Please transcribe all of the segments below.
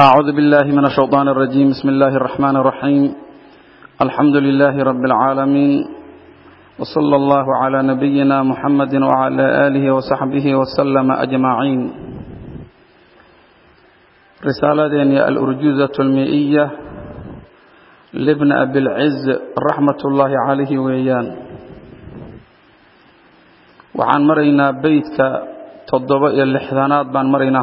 أعوذ بالله من الشيطان الرجيم بسم الله الرحمن الرحيم الحمد لله رب العالمين وصلى الله على نبينا محمد وعلى آله وصحبه وسلم أجمعين رسالة الأرجوزة المئية لابن أبي العز رحمة الله عليه ويان وعن مرينا بيتك تضبئ اللحظانات بان مرينا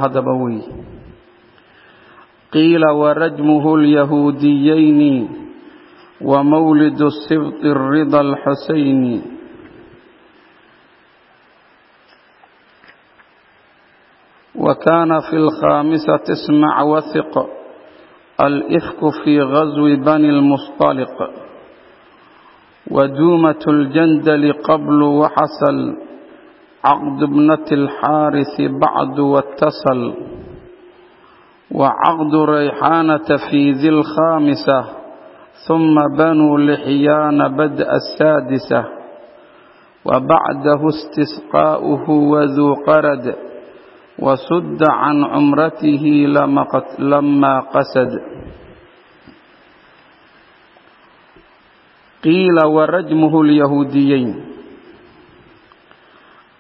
هذا بوي قيل ورجمه اليهوديين ومولد السبط الرضا الحسين وكان في الخامسة اسمع وثق الإفك في غزو بني المصطلق ودومة الجندل قبل وحصل عقد ابنة الحارث بعد واتصل وعقد ريحانة في ذي الخامسة ثم بنو لحيان بدء السادسة وبعده استسقاؤه وذو قرد وسد عن عمرته لما قسد قيل ورجمه اليهوديين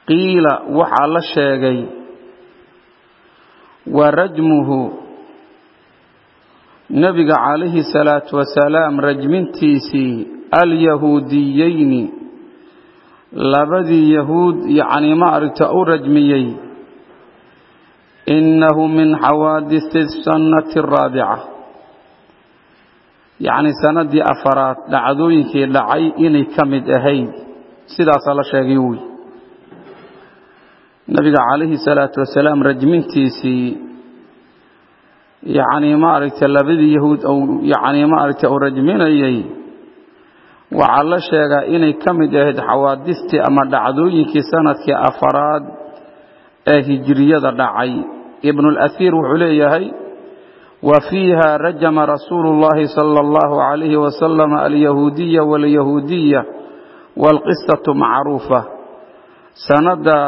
قيل وحال الشيغي ورجمه nabiga calayhi salaatu wasalaam rajmintiisii alyahuudiyeyni labadii yahuud ma aragta u rajmiyey innahu min xawaadisi sannati araabica yacnii sannaddii afaraad dhacdooyinkii dhacay inay ka mid ahayd. Sidaasaa la sheegay wuy nabiga calayhi salaatu wasalaam rajmintiisii yacnii maaragta labadii yahuud yacnii maaragta uu rajminayay. Waxaa la sheegaa inay ka mid ahayd xawaadistii ama dhacdooyinkii sannadkii afaraad ee hijiriyada dhacay. Ibnulasiir wuxuu leeyahay wa fiiha rajama rasuulu llahi sala allahu calayhi wasalam alyahuudiya waalyahuudiya waalqisatu macruufa. Sanadda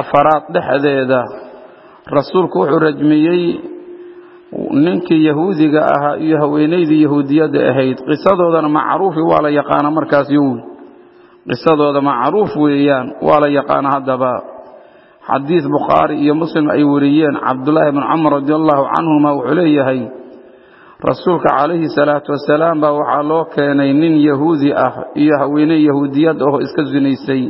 afaraad dhexdeeda rasuulku wuxuu rajmiyey ninkii yahuudiga ahaa iyo haweenaydii yahuudiyadda ahayd qisadoodana macruufi waa la yaqaana markaas yowi qisadooda macruuf weeyaan waa la yaqaana haddaba. Xadiid bukhaari iyo muslim ay wariyeen cabdullaahi bn camar radi allahu canhuma wuxuu leeyahay rasuulka calayhi salaatu wasalaam baa waxaa loo keenay nin yahuudi ah iyo haweeney yahuudiyad oo iska sinaysay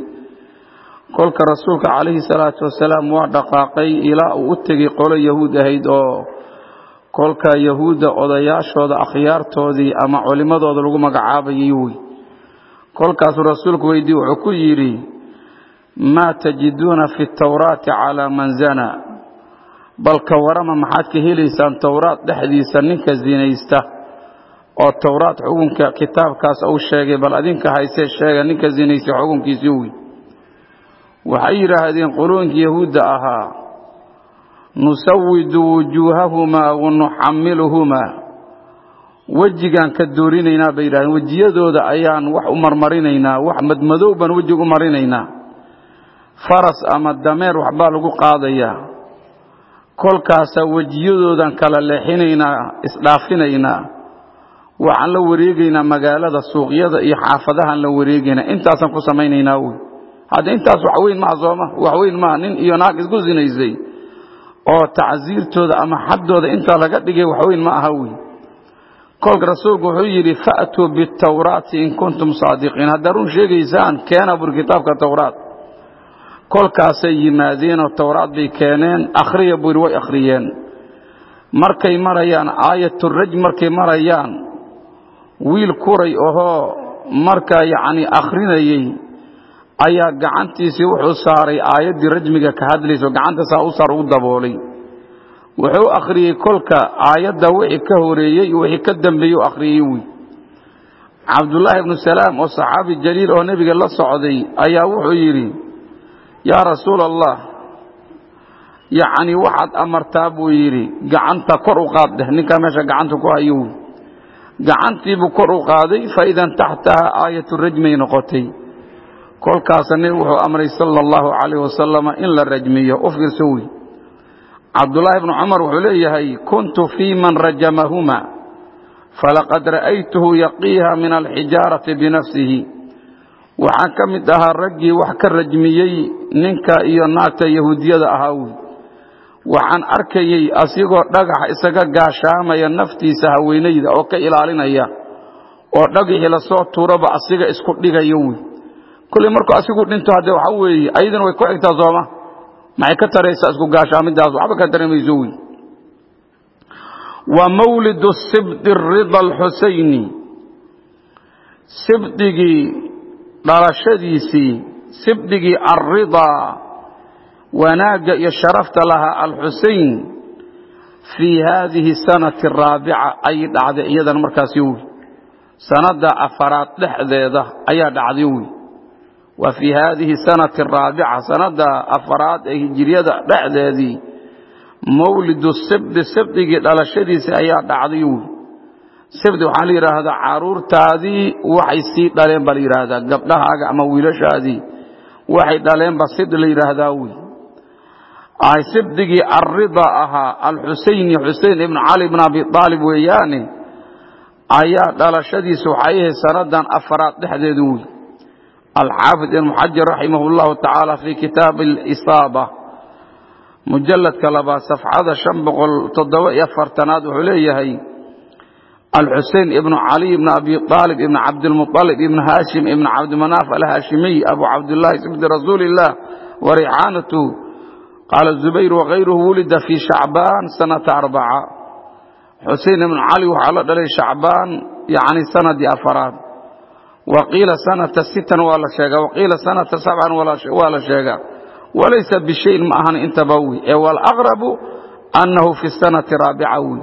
kolka rasuulka calayhi salaatu wasalaam waa dhaqaaqay ilaa uu u tegey qolo yahuud ahayd oo kolka yahuudda odayaashooda akhyaartoodii ama culimmadooda lagu magacaabayay wey kolkaasuu rasuulku weydiiye wuxuu ku yidhi maa tajiduuna fi tawraati calaa man zana. Bal ka warama maxaad ka helaysaan towraad dhexdiisa ninka zinaysta oo towraad xukunka kitaabkaas uu sheegay bal adinka haysee sheega ninka zinaystay xukunkiisii wey waxay yidhaahdeen qolooyinkii yahuudda ahaa nusawidu wujuuhahumaa wanuxamiluhumaa wejigaan ka doorinaynaa bay yidhahdeen wejiyadooda ayaan wax u marmarinaynaa wax madmadow baan wejiga u marinaynaa faras ama dameer waxbaa lagu qaadayaa kolkaasaa wejiyadoodan kala leexinaynaa isdhaafinaynaa waxaan la wareegaynaa magaalada suuqyada iyo xaafadahaan la wareegaynaa intaasaan ku samaynaynaa wy hadda intaas waxweyn maha sooma waxweyn maha nin iyo naag isku sinaysay oo tacsiirtooda ama xaddooda intaa laga dhigay waxweyn ma aha wey kolka rasuulku wuxuu yidhi fa'tuu bitawraati in kuntum saadiqiin. Haddaad run sheegaysaan keena buri kitaabka towraat kolkaasay yimaadeenoo towraad bay keeneen akhriya buri way akhriyeen. Markay marayaan aayaturajm markay marayaan wiil kuray ohoo markaa yacnii akhrinayey ayaa gacantiisii wuxuu saaray aayaddii rajmiga ka hadlayso gacanta saa u saar u daboolay. Wuxuu akhriyey kolka aayadda wixii ka horeeyey iyo wixii ka dambeeyey u akhriyey wy cabdullaahi ibnu salaam oo saxaabi jaliil oo nebiga la socday ayaa wuxuu yidhi yaa rasuul allah yacnii waxaad amartaa buu yidhi gacanta kor u qaad dheh ninkaa meesha gacanta ku hayo wy gacantiibuu kor u qaaday faidan taxtaha aayatu rajmay noqotay kolkaasa nebigu wuxuu amray sala allahu calayh wasalama in la rajmiyo. U fiirso wey cabdullaahi bnu cumar wuxuu leeyahay kuntu fii man rajamahuma falaqad ra'aytuhu yaqiiha min alxijaarati binafsihi waxaan ka mid ahaa raggii wax ka rajmiyey ninka iyo naagta yahuudiyada ahaa wy waxaan arkayey asigoo dhagaxa isaga gaashaamaya naftiisa haweenayda oo ka ilaalinaya oo dhagixii la soo tuuraba asiga isku dhigayo wy kulley markuu asigu dhinto haddee waxa weeye ayadana way ku xigtaa sooma. Maxay ka taraysaa isku gaashaamidaas waxba ka taramayso wy wa mawlidu sibdi rida alxusayni sibdigii dhalashadiisii sibdigii alridaa wanaagga iyo sharafta lahaa alxusayn fii haadihi sanati araabica ayay dhacday iyadan markaasi wy sanadda afaraad dhexdeeda ayaa dhacday wy wa fii haadihi sanati araabica sanadda afaraad ee hijiriyada dhexdeedii mawlidu sibdi sibdigii dhalashadiisii ayaa dhacday wy sibdi waxaa la yidhaahdaa caruurtaadii waxay sii dhaleen baa la yidhaahdaa gabdhahaaga ama wiilashaadii waxay dhaleenba sid la yidhaahdaa wy sibdigii alrida ahaa alxusayni xusein ibn cali bn abi aalib weeyaane ayaa dhalashadiisu waxay ahayd sanadan afaraad dhexdeedu wy alxaafid ibn xajar raximah llahu tacaala fii kitaabi alisaaba mujaladka labaad safxada shan boqol toddoba iyo afartanaad wuxuu leeyahay alxusein ibnu caliy ibn abi aalib ibn cabdilmualib ibn haashim ibn cabdimanaaf alhaashimiy abu cabdillaahi sibdi rasuuli illah warixaanatu qaala zubayr wakayruhu wulida fii shacbaan sanata arbaca xusein ibnu cali waxaa la dhalay shacbaan yani sanadii afaraad wa qiila sanata sitan waa la sheega wa qiila sanata sabcan waa la sheega walaysa bishayin ma ahan intaba wy ee walaqrabu annahu fi sanati raabica wy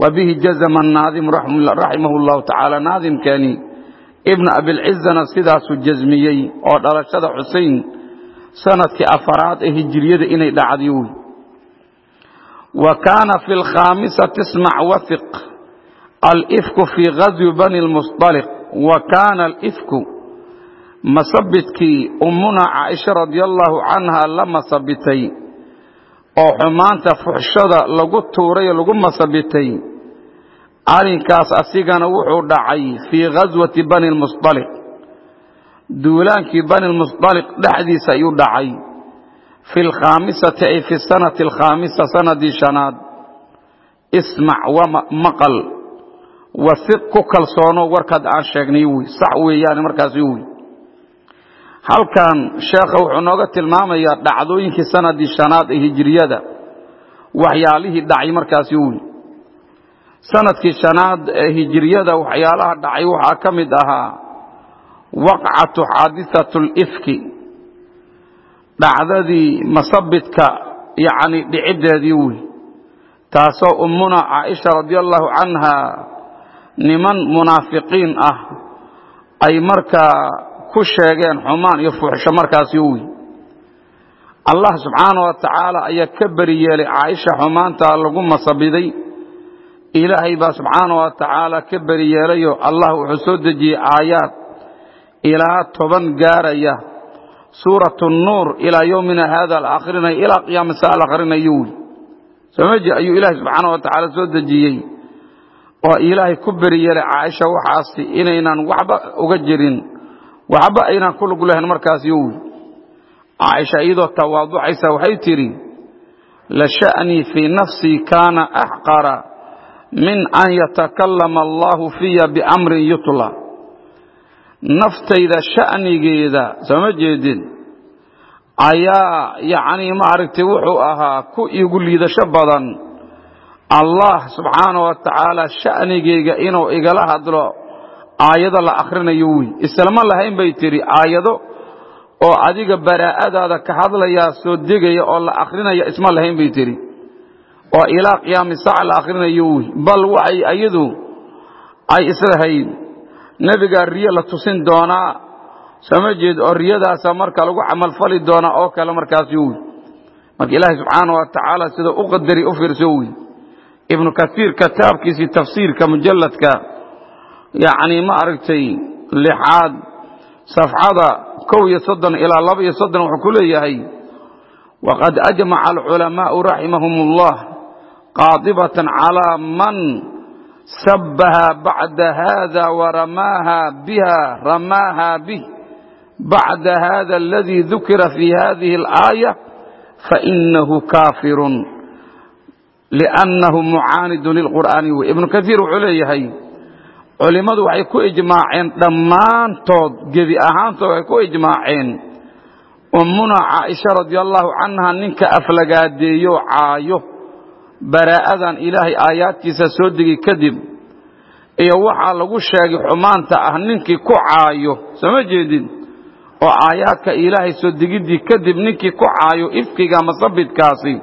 wa bihi jazama naadim raximah llahu tacaala naadimkani ibna abilcizana sidaasuu jazmiyey oo dhalashada xusein sannadkii afaraad ee hijiriyada inay dhacday wy wa kaana fi lkhaamisati ismac wafiq alifku fii gazwi bani lmusطaliq wa kaana alifku masabidkii ummuna caaisha radi allahu canha la masabitay oo xumaanta fuxshada lagu tuuray lagu masabitay arrinkaas asigana wuxuu dhacay fii ghaswati bani lmusطaliq duulaankii bani lmusطaliq dhexdiisa ayuu dhacay fi lkhaamisati ay fi sanati alkhaamisa sanadii shanaad. Ismac maqal wasiq ku kalsoono warkaad aan sheegnay wy sax weeyaan markaasi wy halkan sheekha wuxuu nooga tilmaamayaa dhacdooyinkii sanadii shanaad ee hijiriyada waxyaalihii dhacay markaasi wy sannadkii shanaad ee hijiriyada waxyaalaha dhacay waxaa ka mid ahaa waqcatu xaadithatu lifki dhacdadii masabidka yacni dhiciddeedii wey taasoo ummuna caaisha radi allahu canha niman munaafiqiin ah ay markaa ku sheegeen xumaan iyo fuuxsho markaasi wey allah subxaana wa tacaala ayaa ka beri yeelay caaisha xumaanta lagu masabiday. Ilaahay baa subxaana wa tacaala ka beri yeelayo allah wuxuu soo dejiyey aayaad ilaa toban gaaraya. Suuratu nuur ilaa yowmina haada la akhrinayo ilaa qiyaama saa la akhrinayo wy somaji ayuu ilaahay subxaana wa tacaala soo dejiyey oo ilaahay ku beri yeelay caaisha waxaasi inaynan waxba uga jirin waxba aynaan ku lug lahayn markaasi wy caaisha iyadoo tawaaducaysa waxay tidhi la sha'nii fii nafsii kaana axqara min an yatakallama allahu fiya biamrin yutla. Naftayda sha'nigeeda sooma jeedin? Ayaa yacnii maaragtay wuxuu ahaa ku igu liidasho badan allah subxaana wa tacaala sha'nigeyga inuu igala hadlo aayado la akhrinayo wey islama lahayn bay tidhi aayado oo adiga baraa'adaada ka hadlayaa soo degaya oo la akhrinaya isma lahayn bay tidhi oo ilaa qiyaami saac la akhrinayo wey bal waxay ayadu ay islahayd nebigaa riyo la tusin doonaa sama jeed oo riyadaasa marka lagu camalfali doonaa oo kale markaasi wey marka ilaahay subxaana wa tacaala sida u qadari u fiirso wey ibnu kasiir kitaabkiisii tafsiirka mujalladka yacni ma aragtay lixaad safxada kow iyo soddon ilaa laba iyo soddon wuxuu ku leeyahay waqad ajmaca alculamaau raximahum اllah qaadibatan calaa man sabaha bacda hada waramaaha biha ramaaha bih bacda hada aladi dukira fi hadihi اlaaya fainahu kaafirun liannahu mucaanidu lilqur'aani ibnu kaiir wuxuu leeyahay culimmadu waxay ku ijmaaceen dhammaantood gebi ahaantood waxay ku ijmaaceen ummuna caaisha radi allahu canha ninka aflagaadeeyo caayo baraa'adan ilaahay aayaadkiisa soo degi kadib iyo waxaa lagu sheegay xumaanta ah ninkii ku caayo sooma jeedin oo aayaadka ilaahay soo degiddii kadib ninkii ku caayo ifkiga masabidkaasi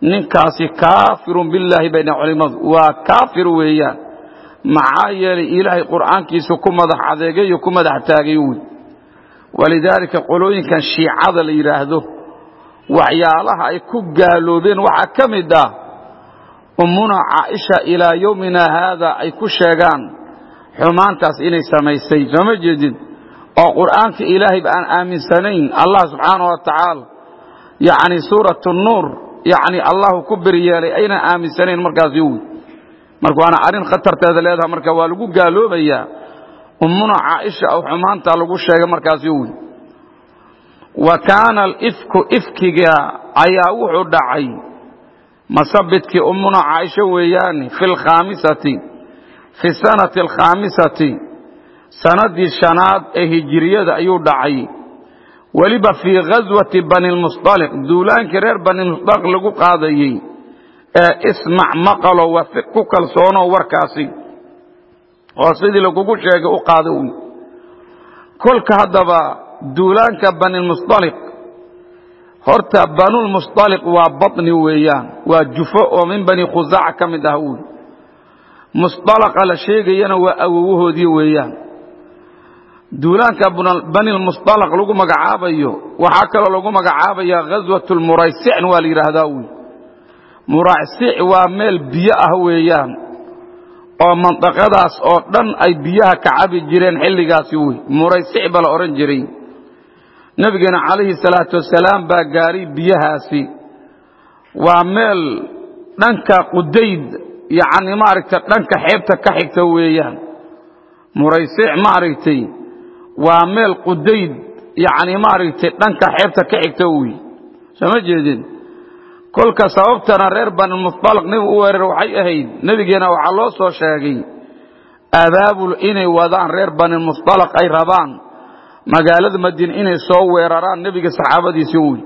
ninkaasi kaafirun billaahi bayna culimmadu. Waa kaafir weeyaan maxaa yeelay ilaahay qur'aankiisu ku madax adeegayo ku madax taagay wey walidaalika qolooyinkan shiicada la yidhaahdo waxyaalaha ay ku gaaloobeen waxaa ka mid ah. Ummuna caaisha ilaa yowmina haada ay ku sheegaan xumaantaas inay samaysay. Sooma jeedid oo qur'aanka ilaahayba aan aaminsanayn. Allah subxaana wa tacaala yacni suurat nuur yacni allahu ku beryeelay aynan aaminsanayn markaasi wey marka waana arrin khatarteeda leedaha marka waa lagu gaaloobayaa. Ummuna caaisha oo xumaanta lagu sheegay markaasi wey wa kaana alifku ifkiga ayaa wuxuu dhacay. Masabidkii ummuna caaisha weeyaane fi lkhaamisati fi sanati alkhaamisati sanadii shanaad ee hijiriyada ayuu dhacay weliba fii ghaswati bani lmusdaliq duulaankii reer bani musdaliq lagu qaadayey ee ismac maqalo wafiq ku kalsoono warkaasi oo sidii lagugu sheegay u qaada wy kolka haddaba duulaanka banilmusdaliq horta banulmusdaliq waa batni weeyaan waa jufo oo min bani khusaaca ka mid ah wy musdalaqa la sheegayana waa awowahoodii weeyaan duulaanka banilmusdalaq lagu magacaabayo waxaa kaloo lagu magacaabaya ghaswat lmuraysicn waa la yidhaahdaa wy muraysic waa meel biyo ah weeyaan oo mandaqadaas oo dhan ay biyaha ka cabi jireen xilligaasi wey muraysic ba la odhan jiray. Nebigeena calayhi salaatu wasalaam baa gaaray biyahaasi. Waa meel dhanka qudayd yacni maaragtay dhanka xeebta ka xigta weeyaan. Muraysic maaragtay waa meel qudayd yacni maaragtay dhanka xeebta ka xigta wey sooma jeedin? Kolka sababtana reer banilmusdaliq nebigu u weerar waxay ahayd nebigeena waxaa loo soo sheegay abaabul inay wadaan reer banilmusdaliq ay rabaan. Magaalada madiine inay soo weeraraan nebiga saxaabadiisi wey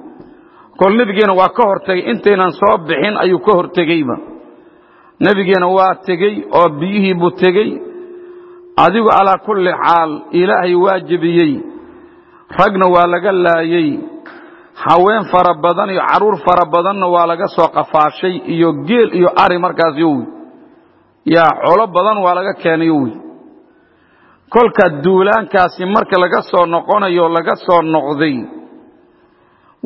kol nebigeena waa ka hortegey intaynan soo bixin ayuu ka hortegeyba nebigeena waa tegey oo biyihii buu tegey adigu calaa kulli xaal ilaahay waa jebiyey ragna waa laga laayey haween fara badan iyo carruur fara badanna waa laga soo qafaashay iyo geel iyo ari markaas wey yaa colo badan waa laga keenayo wey kolka duulaankaasi marka laga soo noqonayo laga soo noqday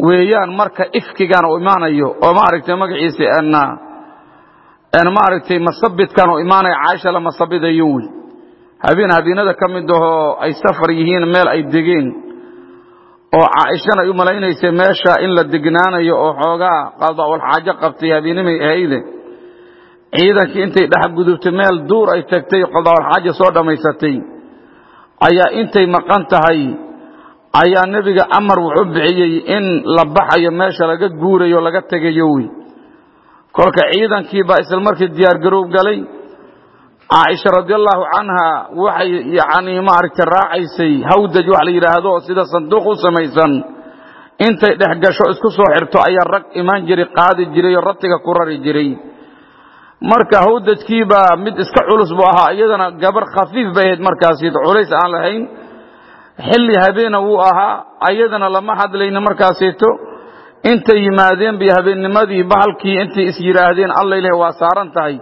weeyaan marka ifkigan uu imaanayo oo maaragtay magaciisa maaragtay masabidkan uu imaanayo caaisha la masabidayo wey habeen habeenada ka mid ahoo ay safar yihiin meel ay degeen oo caaishana ay u malaynaysay meesha in la degnaanayo oo xoogaa qadaa'ul xaajo qabtay habeenimay ahayde ciidankii intay dhex gudubtay meel duur ay tagtay qadaa'ul xaajo soo dhammaysatay ayaa intay maqan tahay ayaa nebiga amar wuxuu bixiyey in la baxayo meesha laga guurayo laga tegayo wey kolka ciidankii baa isla markii diyaargaroow galay caaisha radiallahu canha waxay yani maaragtay raacaysay hawdaj wax la yidhaahdo sida sanduuq u samaysan. Intay dhex gasho isku soo xirto ayaa rag imaan jiray qaadi jiray oo ratiga ku rari jiray. Marka hawdajkiibaa mid iska culus buu ahaa iyadana gabar khafiif bay ahayd markaasi culays aan lahayn. Xilli habeena wuu ahaa ayadana lama hadlayna markaasito intay yimaadeen bay habeennimadii bahalkii intay is yidhaahdeen alla ilaah waa saaran tahay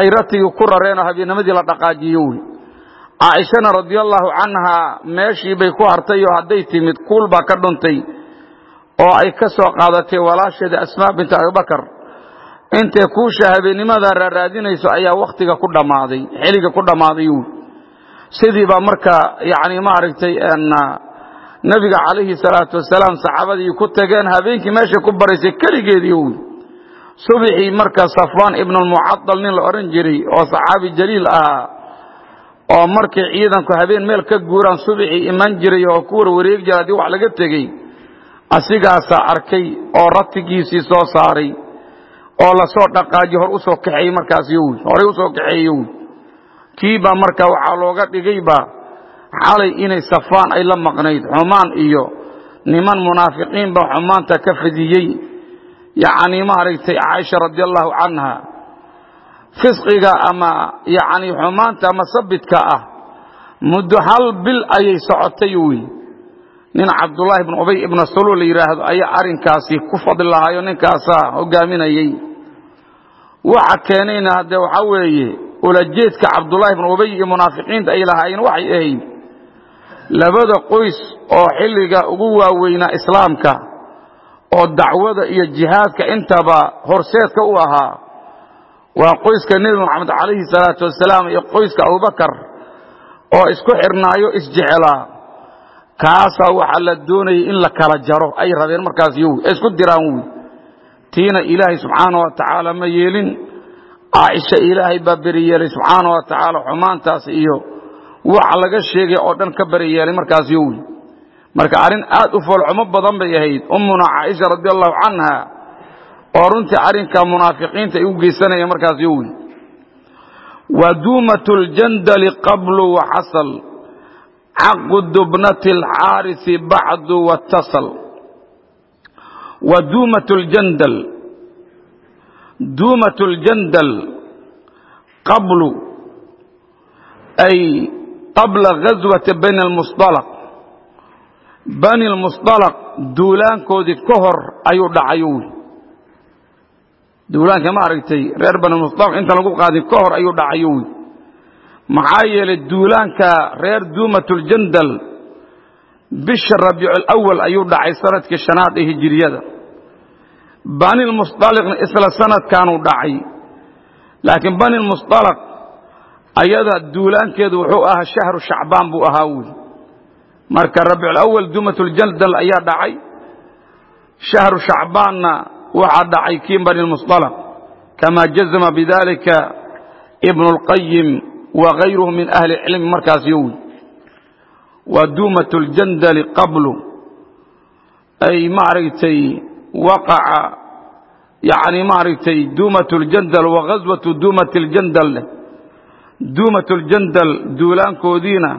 ay ratigii ku rareen oo habeennimadii la dhaqaajiyo wey caaishana radiallahu canhaa meeshii bay ku hartay oo hadday timid kuul baa ka dhuntay oo ay ka soo qaadatay walaasheeda asmaa binta abibakar intay kuusha habeennimada raaraadinayso ayaa wakhtiga ku dhammaaday xilliga ku dhammaaday sidii baa marka yani maaragtay nebiga calayhi salaatu wasalaam saxaabadii ku tageen habeenkii meeshay ku baraysay keligeedii wy subixii marka safwaan ibnulmucadal nin la odhan jiray oo saxaabi jaliil ahaa oo markay ciidanku habeen meel ka guuraan subixii iman jiray oo ku warwareegi jira haddii wax laga tegey asigaasaa arkay oo ratigiisii soo saaray oo la soo dhaqaaji hor u soo kaxeeyey markaas yowy horay u soo kaxeeye wy kiibaa marka waxaa looga dhigayba xalay inay safaan ay la maqnayd xumaan iyo niman munaafiqiinba xumaanta ka fidiyey yacni maaragtay caaisha radi allahu canha fisqiga ama yacni xumaanta ama sabidka ah muddo hal bil ayay socotay wy nin cabdullaahi ibn ubay ibna saluul la yidhaahdo ayaa arrinkaasi ku fadli lahaayo ninkaasaa hogaaminayey waxa keenayna haddee waxaa weeye ulajeedka cabdullaahi ibn ubay iyo munaafiqiinta ay lahaayeen waxay ahayd labada qoys oo xilliga ugu waaweynaa islaamka oo dacwada iyo jihaadka intaba horseedka u ahaa waa qoyska nebi moxamed calayhi salaatu wasalaam iyo qoyska abubakar oo isku xirnaayo isjecelaa kaasaa waxaa la doonayay in la kala jaro. Ay rabeen markaas yow isku diraan wy tiina ilaahay subxaana wa tacaala ma yeelin. Caaisha ilaahay baa beri yeelay subxaana wa tacaala xumaantaas iyo waxa laga sheegay oo dhan ka beri yeelay markaas yowy marka arrin aad u foolxumo badan bay ahayd. Ummuna caaisha radi allahu canha oo runtii arrinka munaafiqiinta ay u geysanayeen markaas yowy waduumat ljandali qablu waxasal caqdu bnati alxaarisi bacdu watasal waduumat ljandal duumat ljandal qablu ay qabla ghaswati bani lmusطalaq bani lmusdalaq duulaankoodii ka hor ayuu dhacayu duulaanka ma aragtay reer bani musdalaq intaan lagu qaadin ka hor ayuu dhacayu maxaa yeelay duulaanka reer duumatljandal bisha rabiiculawal ayuu dhacay sannadkii shanaad ee hijiriyada banilmusdaliqna isla sanadkaanuu dhacay laakiin banilmusdalaq ayada duulaankeedu wuxuu ahaa shahru shacbaan buu ahaa wy marka rabiicawal duumatljandal ayaa dhacay shahru shacbaanna waxaa dhacay kii banilmusطalaq kama jazma bidalika ibn اlqayim wغayruhu min ahli cilmi markaas yowy waa duumat ljandali qablu ay maaragtay waqaca yani maaragtay duumat ljandal waghaswatu duumat ljandal duumat ljandal duulaankoodiina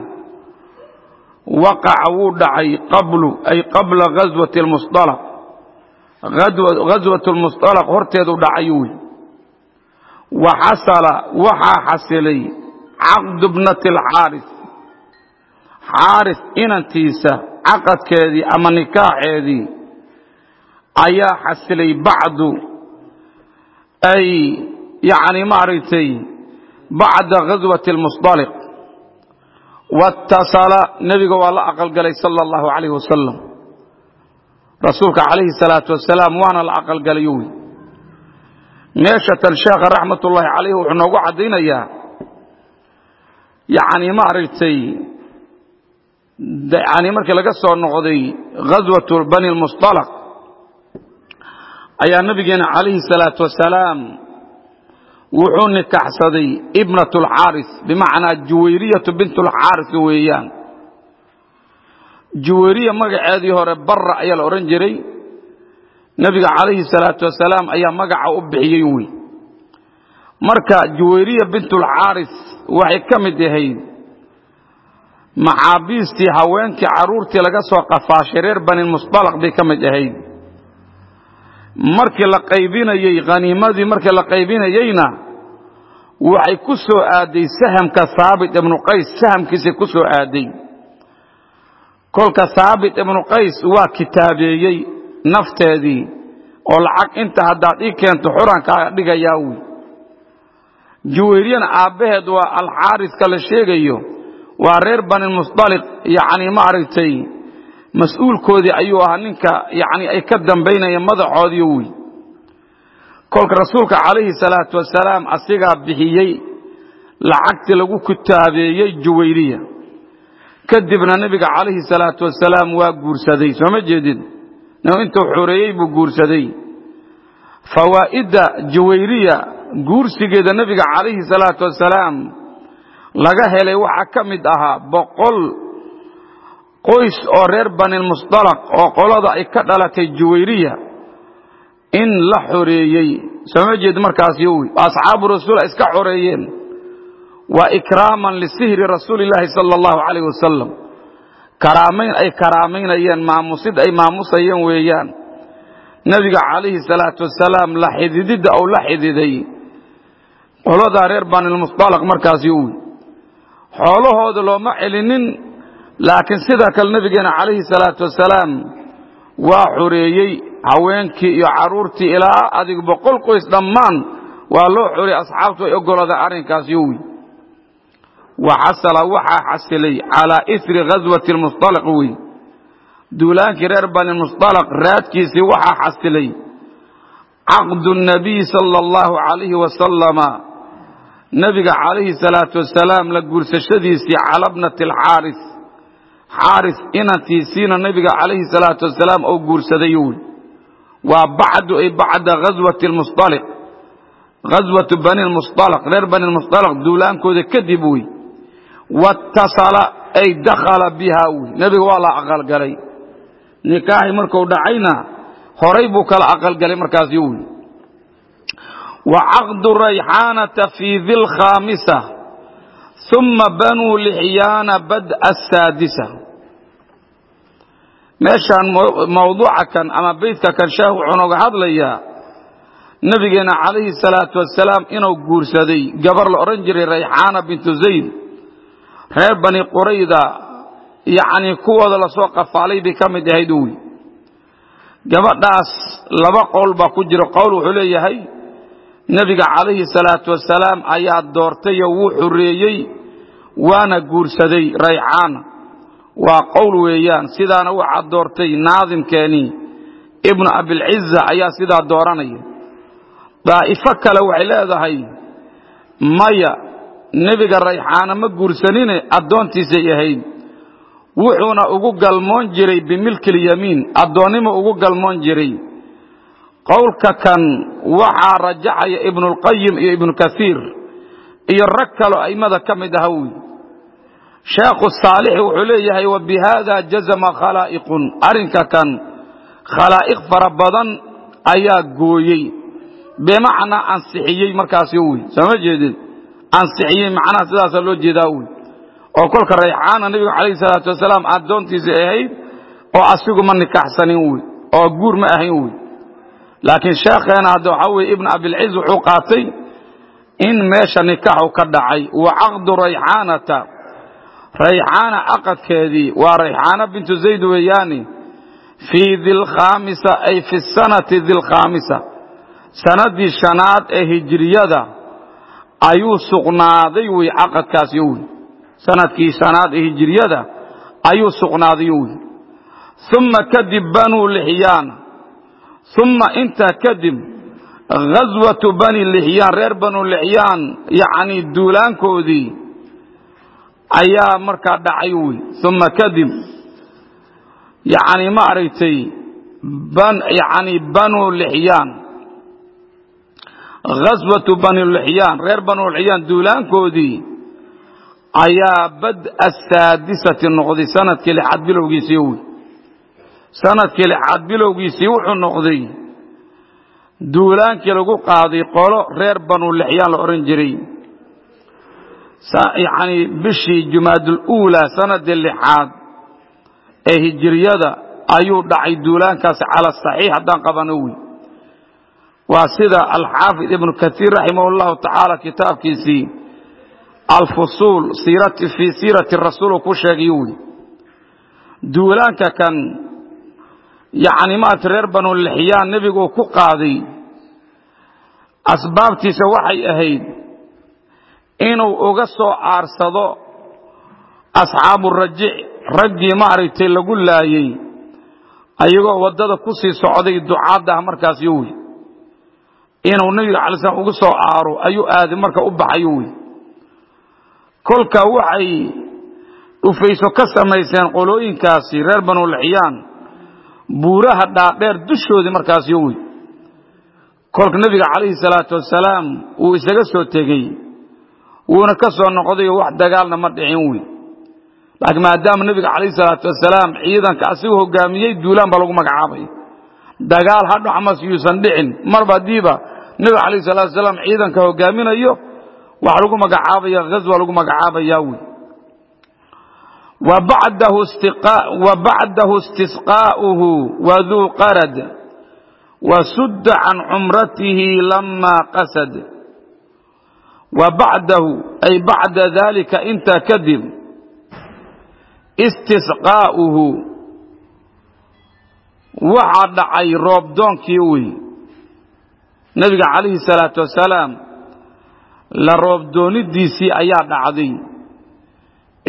waqaca wuu dhacay qablu ay qabla ghaswati lmusطalaq ghaswat lmusطalaq horteedu dhacay wy waxasala waxaa xasilay caqdu bnati alxaaris xaaris inantiisa caqadkeedii ama nikaaxeedii ayaa xasilay bacdu ay yani maaragtay bacda ghaswati almusطaliq watasala nebiga waa la aqalgalay sala allahu calayh wasalam rasuulka calayhi salaatu wasalaam waana la aqalgalayo wy meeshatan sheekha raxmatullaahi calayh wuxuu noogu caddaynayaa. Yacni maaragtay yani markii laga soo noqday ghaswatu bani lmustalaq ayaa nabigeena calayhi salaatu wasalaam wuxuu nikaxsaday ibnat alxaaris bimacnaa juwayriyatu bint alxaaris weeyaan. Juwayriya magaceedii hore barra ayaa la odhan jiray. Nebiga calayhi salaatu wasalaam ayaa magaca u bixiyey wey marka juwayriya bintulxaaris waxay ka mid ahayd maxaabiistii haweenkii carruurtii laga soo qafaashay reer bani mustalaq bay ka mid ahayd. Markii la qaybinayey haniimadii markii la qaybinayeyna waxay ku soo aaday sahamka haabit ibnu qays. Sahamkiisay ku soo aaday. Kolka haabit ibnu qays waa kitaabeeyey nafteedii oo lacag inta haddaad ii keento xurankaa dhigayaa wy juwayriyana aabbaheed waa alxaariska la sheegayo. Waa reer banimusطaliq yani maaragtay mas'uulkoodii ayuu ahaa ninka yani ay ka dambaynayeen madaxoodii wy kolka rasuulka calayhi salaatu wasalaam asigaa bixiyey lacagtii lagu kitaabeeyey juwayriya. Kadibna nebiga calayhi salaatu wasalaam waa guursaday soo ma jeedid intuu xoreeyey buu guursaday. Fawaa'idda jawayriya guursigeeda nebiga calayhi salaatu wasalaam laga helay waxaa ka mid ahaa boqol qoys oo reer banilmustalaq oo qolada ay ka dhalatay juwayriya in la xoreeyey. Sooma jeed markaas yowi asxaabu rasuul ay iska xoreeyeen. Waa ikraaman lisihri rasuulillaahi sala allahu calayh wasalam karaamayn ay karaamaynayeen maamusid ay maamusayeen weeyaan. Nebiga calayhi salaatu wasalaam la xidididda ou la xididay qoladaa reer banilmustalaq markaas yowi xoolahooda looma celinin laakiin sida kale nebigeena calayhi salaatu wasalaam waa xoreeyey haweenkii iyo carruurtii ilaa adig boqol qoys dhammaan waa loo xoreeyey asxaabtu ay oggolaadeen arrinkaas yowi waxasala waxaa xasilay calaa isri ghaswati lmustalaq wey duulaankii reer bani mustalaq raadkiisii waxaa xasilay caqdu nabiy sala allahu calayhi wasalama nebiga calayhi salaatu wasalaam la guursashadiisii cala bnati alxaaris. Xaaris inantiisiina nebiga calayhi salaatu wasalaam oo guursaday wy waa bacdu ay bacda ghaswati lmusaliq ghaswatu bani lmustalaq reer bani lmustalaq duulaankooda kadib wey watasala ay dakhala biha wy nebiga waa la aqalgalay. Nikaaxi marku dhacayna horay buu kala aqalgalay markaasi wy wa caqdu rayxaanata fii di lkhaamisa uma banuu lixyaana bad'a asaadisa meeshaan mawduuca kan ama beytka kan sheekh wuxuu nooga hadlayaa nebigeena calayhi salaatu wasalaam inuu guursaday gabar la odhan jiray rayxaana bintu zayd reer bani qurayda yacnii kuwooda la soo qafaalay bay ka mid ahayd uwi. Gabadhaas laba qowl baa ku jira. Qowl wuxuu leeyahay nebiga calayhi salaatu wasalaam ayaa doortayoo wuu xoreeyey waana guursaday rayxaana waa qowl weeyaan sidaana waxaa doortay naadimkeenii ibnu abilciza ayaa sidaa dooranaya. Daa'ifo kale waxay leedahay maya nebiga rayxaana ma guursanine addoontiisay ahayd. Wuxuuna ugu galmoon jiray bimilkilyamiin addoonnimo ugu galmoon jiray. Qowlka kan waxaa rajaxaya ibnulqayim iyo ibnu kasiir iyo rag kaloo a'immada ka mid aha sheekhu saalixi wuxuu leeyahay wa bi jazama khalaa'iqun. Arrinka kan khalaa'iq fara badan ayaa gooyey. Bimacnaa ansixiyey markaasi wey sooma jeedin? Ansixiyey macnaha sidaasaa loo jeedaa wey oo kolka rayxaana nebigu calayhi salaatu wasalaam addoontiisa ahayd oo asigu ma nikaxsanin wey oo guur ma ahayn wey laakiin sheekheena hadda waxaa weye ibnu abilciz wuxuu qaatay in meesha nikaxu ka dhacay. Wa caqdu rayxaanata rayxaana caqadkeedii waa rayxaana bintu zayd weeyaani fii dilkhaamisa ay fi sanati dilkhaamisa. Sanadii shanaad ee hijriyada ayuu sugnaaday wey caqadkaasi wey sannadkii shanaad ee hijriyada ayuu sugnaaday wey uma kadib banuu lixyaana uma intaa kadib ghaswatu bani lixyaan reer banu lixyaan yacnii duulaankoodii ayaa markaa dhacay wey uma kadib yacni ma aragtay yani banu lixyaan. Ghaswatu bani lixyaan reer banu lixyaan duulaankoodii ayaa bad'a saadisati noqday sannadkii lixaad bilowgiisii wey sannadkii lixaad bilowgiisii wuxuu noqday duulaankii lagu qaaday qolo reer banu lixyaan la odhan jiray yacni bishii jumaadul uulaa sanadii lixaad ee hijiriyada ayuu dhacay duulaankaasi cala saxiix haddaan qabano wey waa sida alxaafid ibnu katiir raximah llahu tacaala kitaabkiisii alfusuul fii siirati rasuul ku sheegay wey duulaanka kan yacni maarata reer banu lixyaan nebiguu ku qaaday asbaabtiisa waxay ahayd inuu uga soo aarsado asxaabu rajic raggii maaragtay lagu laayey ayagoo waddada ku sii socday ducaadda ah markaas yo wey inuu nebiga cala slam ugu soo aaro ayuu aaday marka u baxayo wey kolka waxay dhufayso ka samayseen qolooyinkaasi reer banulixyaan buuraha dhaadheer dushoodii markaas yo wey kolka nebiga calayhi salaatu wasalaam wuu isaga soo tegey wuuna ka soo noqdayo wax dagaalna ma dhicin wy laakiin maadaama nebiga calayh salaatu wasalaam ciidanka asigu hogaamiyey duulaan baa lagu magacaabay. Dagaal ha dhaxmas yuusan dhicin marba haddiiba nebiga calayh salatu wasalaam ciidanka hogaaminayo waxaa lagu magacaabaya ghaswa lagu magacaabaya wy wa bacdahu istisqaa'uhu waduu qarad wa sudda can cumratihi lamaa qasad wa bacdahu ay bacda daalika intaa kadib istisqaa'uhu waxaa dhacay roobdoonkii wey nebiga calayhi salaatu wasalaam la roobdoonidiisii ayaa dhacday.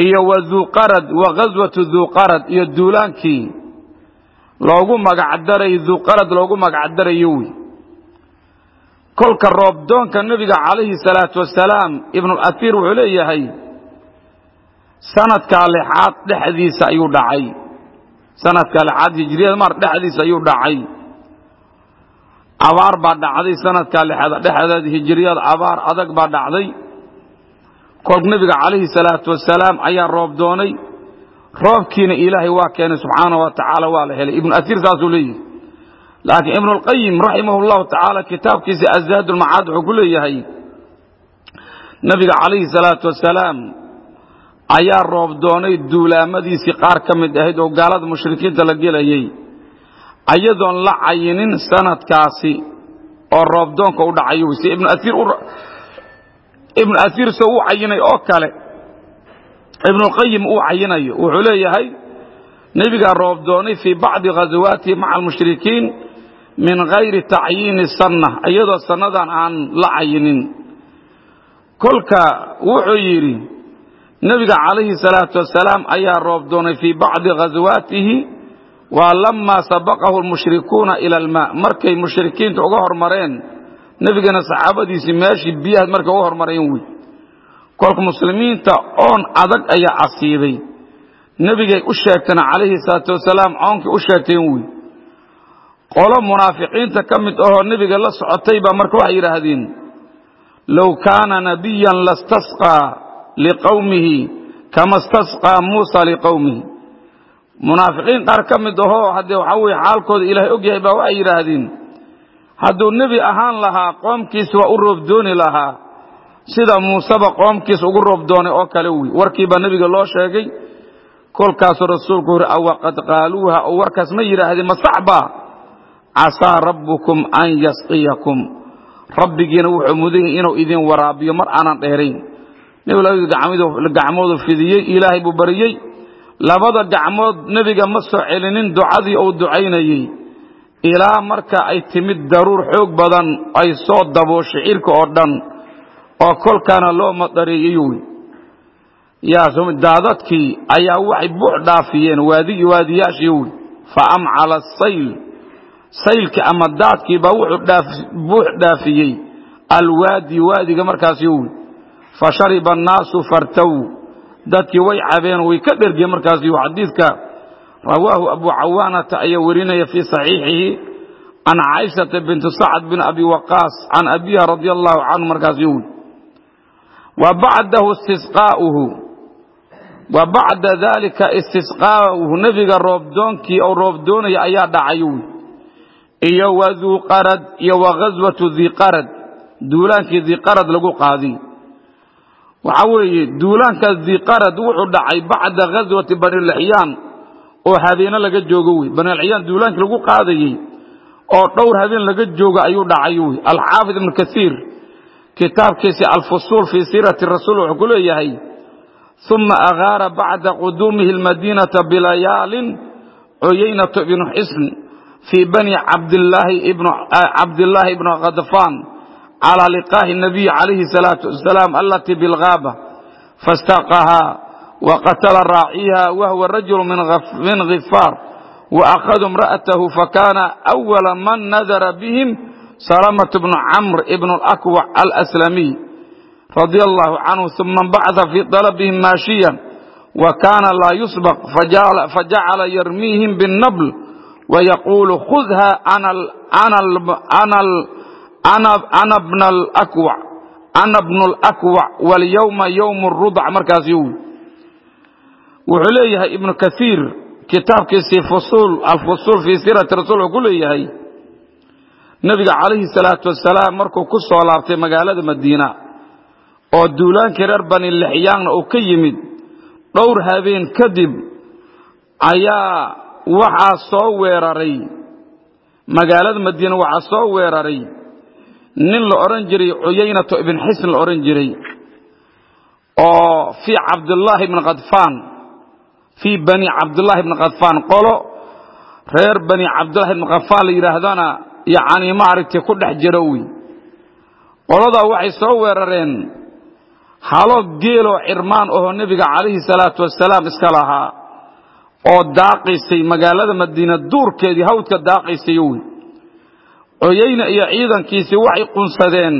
Iyo wauuqarad wa ghaswatu duuqarad iyo duulaankii loogu magacdaray duuqarad loogu magacdarayo wey kolka roobdoonka nebiga calayhi salaatu wasalaam ibnulasiir wuxuu leeyahay sanadkaa lixaad dhexdiisa ayuu dhacay. Sanadkaa lixaad hijriyada mar dhexdiisa ayuu dhacay. Abaar baa dhacday sanadkaa lixaad dhexdeed hijriyada abaar adag baa dhacday. Kolka nebiga calayhi salaatu wasalaam ayaa roob doonay. Roobkiina ilaahay waa keenay subxaana wa tacaala waa la helay. Ibnu asiir saasuu leeyahay laakiin ibnu lqayim raximah llahu tacaala kitaabkiisa azaad ulmacaad wuxuu ku leeyahay nebiga calayhi salaatu wasalaam ayaa roob doonay duulaamadiisii qaar ka mid ahayd oo gaalada mushrikiinta la gelayay ayadoon la cayinin sanadkaasi oo roobdoonka u dhacayo si ibnu asiir ibnu asiir soo u cayinay oo kale ibnuqayim uu cayinayo wuxuu leeyahay nebigaa roob doonay fii bacdi ghazawaatihi maca almushrikiin min gayri tacyiini sanna iyadoo sannadan aan la cayinin. Kolka wuxuu yidhi nebiga calayhi salaatu wasalaam ayaa roob doonay fii bacdi ghazawaatihi waa lamaa sabaqahu lmushrikuuna ila almaa markay mushrikiinta uga hormareen nebigana saxaabadiisii meeshii biyahaad markay uga hormareen wey kolka muslimiinta oon adag ayaa casiiday. Nebigay u sheegteen calayhi salaatu wasalaam oonkay u sheegteen wey qolo munaafiqiinta ka mid ahoo nebiga la socotay baa marka waxay yidhaahdeen low kaana nabiyan lastasqaa liqowmihi kama stasqaa muusa liqowmihi munaafiqiin qaar ka mid ahoo haddee waxaa weye xaalkooda ilaahay og yahay baa waxay yidhaahdeen hadduu nebi ahaan lahaa qoomkiisa waa u roobdooni lahaa. Sida muuseba qoomkiisa ugu roobdoonay oo kale wey warkii baa nebiga loo sheegay kolkaasuu rasuulku yuri awaqad qaaluuha oo warkaas ma yidhaahdeen ma saxba casaa rabbukum an yasqiyakum. Rabbigiina wuxuu mudan inuu idin waraabiyo mar aanan dheerayn. Nebigu labadii gacmoodu fidiyey ilaahay buu bariyey. Labada gacmood nebiga ma soo celinin ducadii uu ducaynayey. Ilaa marka ay timid daruur xoog badan ay soo dabooshay cirka oo dhan oo kolkaana loo madareeyey daadadkii ayaa waxay buux dhaafiyeen waadigi waadiyaashii wey fa amcala sayl saylkii ama daadkii baa wuxuu buux dhaafiyey alwaadi waadiga markaasi wey fa shariba annaasu fartaw. Dadkii way cabeen way ka dhergeen markaasi xadiidka rawaahu abu cawaanata ayaa werinaya fii saxiixihi. Can caaishata binti sacd bin abi waqaas can abiha radi allahu canhu markaas yowi wa bacdahu istisqaa'uhu. Wa bacda dalika istisqaa'uhu nebiga roobdoonkii oo roobdoonaya ayaa dhacay wy iyo wa duuqarad iyo wa ghaswatu diiqarad duulaankii diiqarad lagu qaadiy waxaa weeye duulaankaas diiqarad wuxuu dhacay bacda ghaswati banilixyaan oo habeeno laga joogo wey banilixyaan duulaankii lagu qaadayey oo dhowr habeen laga joogo ayuu dhacay wey alxaafid ibnu kasiir kitaabkiisi alfusuul fii siirati rasuul wuxuu ku leeyahay uma agaara bacda quduumihi almadiinata bilayaalin cuyaynatu ibnu xisn fii bani cabdillaahi ibnu khadfaan calى liqaahi الnabiy calayhi الsalaaةu wasalaam alati bilgaaba faاstaqahaa waqatala raaciha wahwa rajulu min gifaar وأخذوا امرأته فكان أول من نذر بهم سلامة بن عمرو بن الأكوع الأسلمي رضي الله عنه ثم انبعث في طلبهم ماشيا wa kaana laa yusbaq fajacala yarmiihim binnabl wayaquulu khudha ana bna alakwac ana bnu alakwac walyawma yowmu rudc markaas yowi wuxuu leeyahay ibnu kaiir kitaabkiisii alfusuul fii siirati rasul wuxuu ku leeyahay nebiga calayhi salaatu wasalaam markuu ku soo laabtay magaalada madiina oo duulaankii reer bani lixyaanna uu ka yimid dhowr habeen kadib ayaa waxaa soo weeraray. Magaalada madiina waxaa soo weeraray. Nin la odhan jiray cuyaynato ibn xisn la odhan jiray oo fii cabdillaahi ibni khadfaan fii bani cabdullaahi ibni khadfaan qolo reer bani cabdullahi ibni khadfaan la yidhaahdana yacni maaragtay ku dhex jiro wey qoladaa waxay soo weerareen halo geeloo cirmaan ahoo nebiga calayhi salaatu wasalaam iska lahaa oo daaqaysay magaalada madiina duurkeedii hawdka daaqaysay wey coyayna iyo ciidankiisii waxay qunsadeen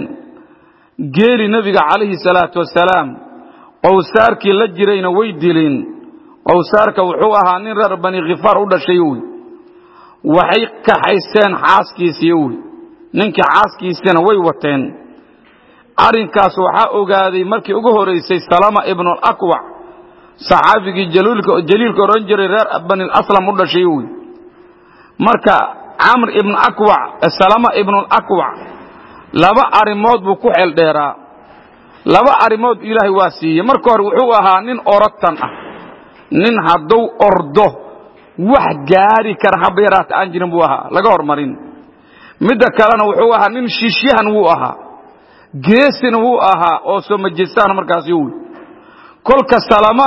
geeli nebiga calayhi salaatu wasalaam. Qowsaarkii la jirayna way dileen qowsaarka wuxuu ahaa nin reer bani khifaar u dhashay wey waxay kaxaysteen xaaskiisii wey ninkii xaaskiisiina way wateen. Arrinkaas waxaa ogaaday markii ugu horaysay salama ibnu alakwac saxaabigii jaliilka odhan jiray reer bani aslam u dhashay wey marka camr ibnu akwac salama ibnu alakwac laba arrimood buu ku xeel dheeraa. Laba arrimood ilaahay waa siiyey. Marka hore wuxuu ahaa nin oratan ah. Nin hadduu ordo wax gaari kara haba yaraata aan jirin buu ahaa. Laga hormarin. Midda kalena wuxuu ahaa nin shiishyahan wuu ahaa. Geesina wuu ahaa oo soo majistaan markaasi wy kolka salama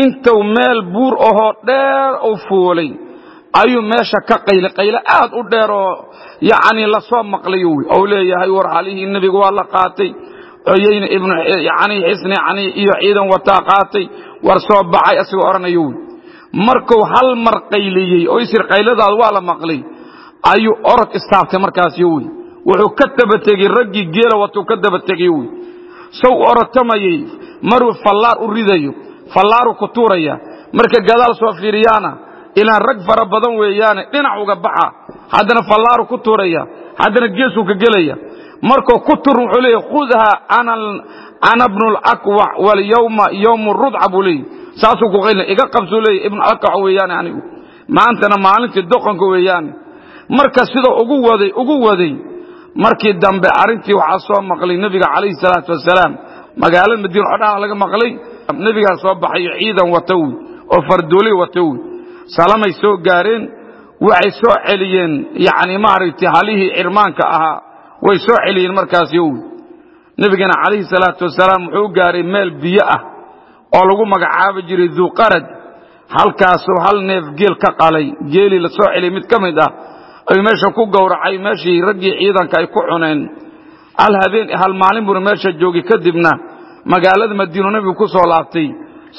intuu meel buur ahoo dheer u fuulay ayuu meesha ka qayli qayle aad u dheer oo yacni la soo maqlay wy ou leeyahay war halihii nebiga waa la qaatay coyayna ibnu yani xisni yani iyo ciidan wataa qaatay war soo baxay asigoo odhanayo wy markuu hal mar qayliyey oo isir qayladaad waa la maqlay ayuu orod istaabtay markaasi wy wuxuu ka dabategey raggii geela watuu ka dabategey wy sow orotamayey maruu fallaar u ridayo fallaaru ku tuuraya marka gadaal soo fiiriyaana ilaan rag fara badan weeyaane dhinac uga baxa. Haddana fallaaru ku tuuraya haddana geesuu ka gelaya. Markuu ku tur wuxuu leeya khudha ana bnu lakwac walyawma yowmu rudca buu leeyay saasuu ku qaylina iga qabsuu leeya ibnu akwac weeyaane anigu. Maantana maalintii doqonka weeyaane. Marka sidoo ugu waday ugu waday markii dambe arrintii waxaa soo maqlay nebiga calayhi salaatu wasalaam. Magaalada madiina oo dhan laga maqlay nebigaa soo baxayo ciidan wata wy oo fardooley wata wy salamay soo gaareen waxay soo celiyeen yacni maaragtay halihii cirmaanka ahaa way soo celiyeen markaasi wy nebigana calayhi salaatu wasalaam wuxuu gaaray meel biyo ah oo lagu magacaabi jiray duuqarad. Halkaasuu hal neef geel ka qalay geelii la soo mid ka mid ah ayuu meesha ku gowracay meeshii raggii ciidanka ay ku cuneen. Hal habeen hal maalin buuna meesha joogay kadibna magaalada madiinu nebigu ku soo laabtay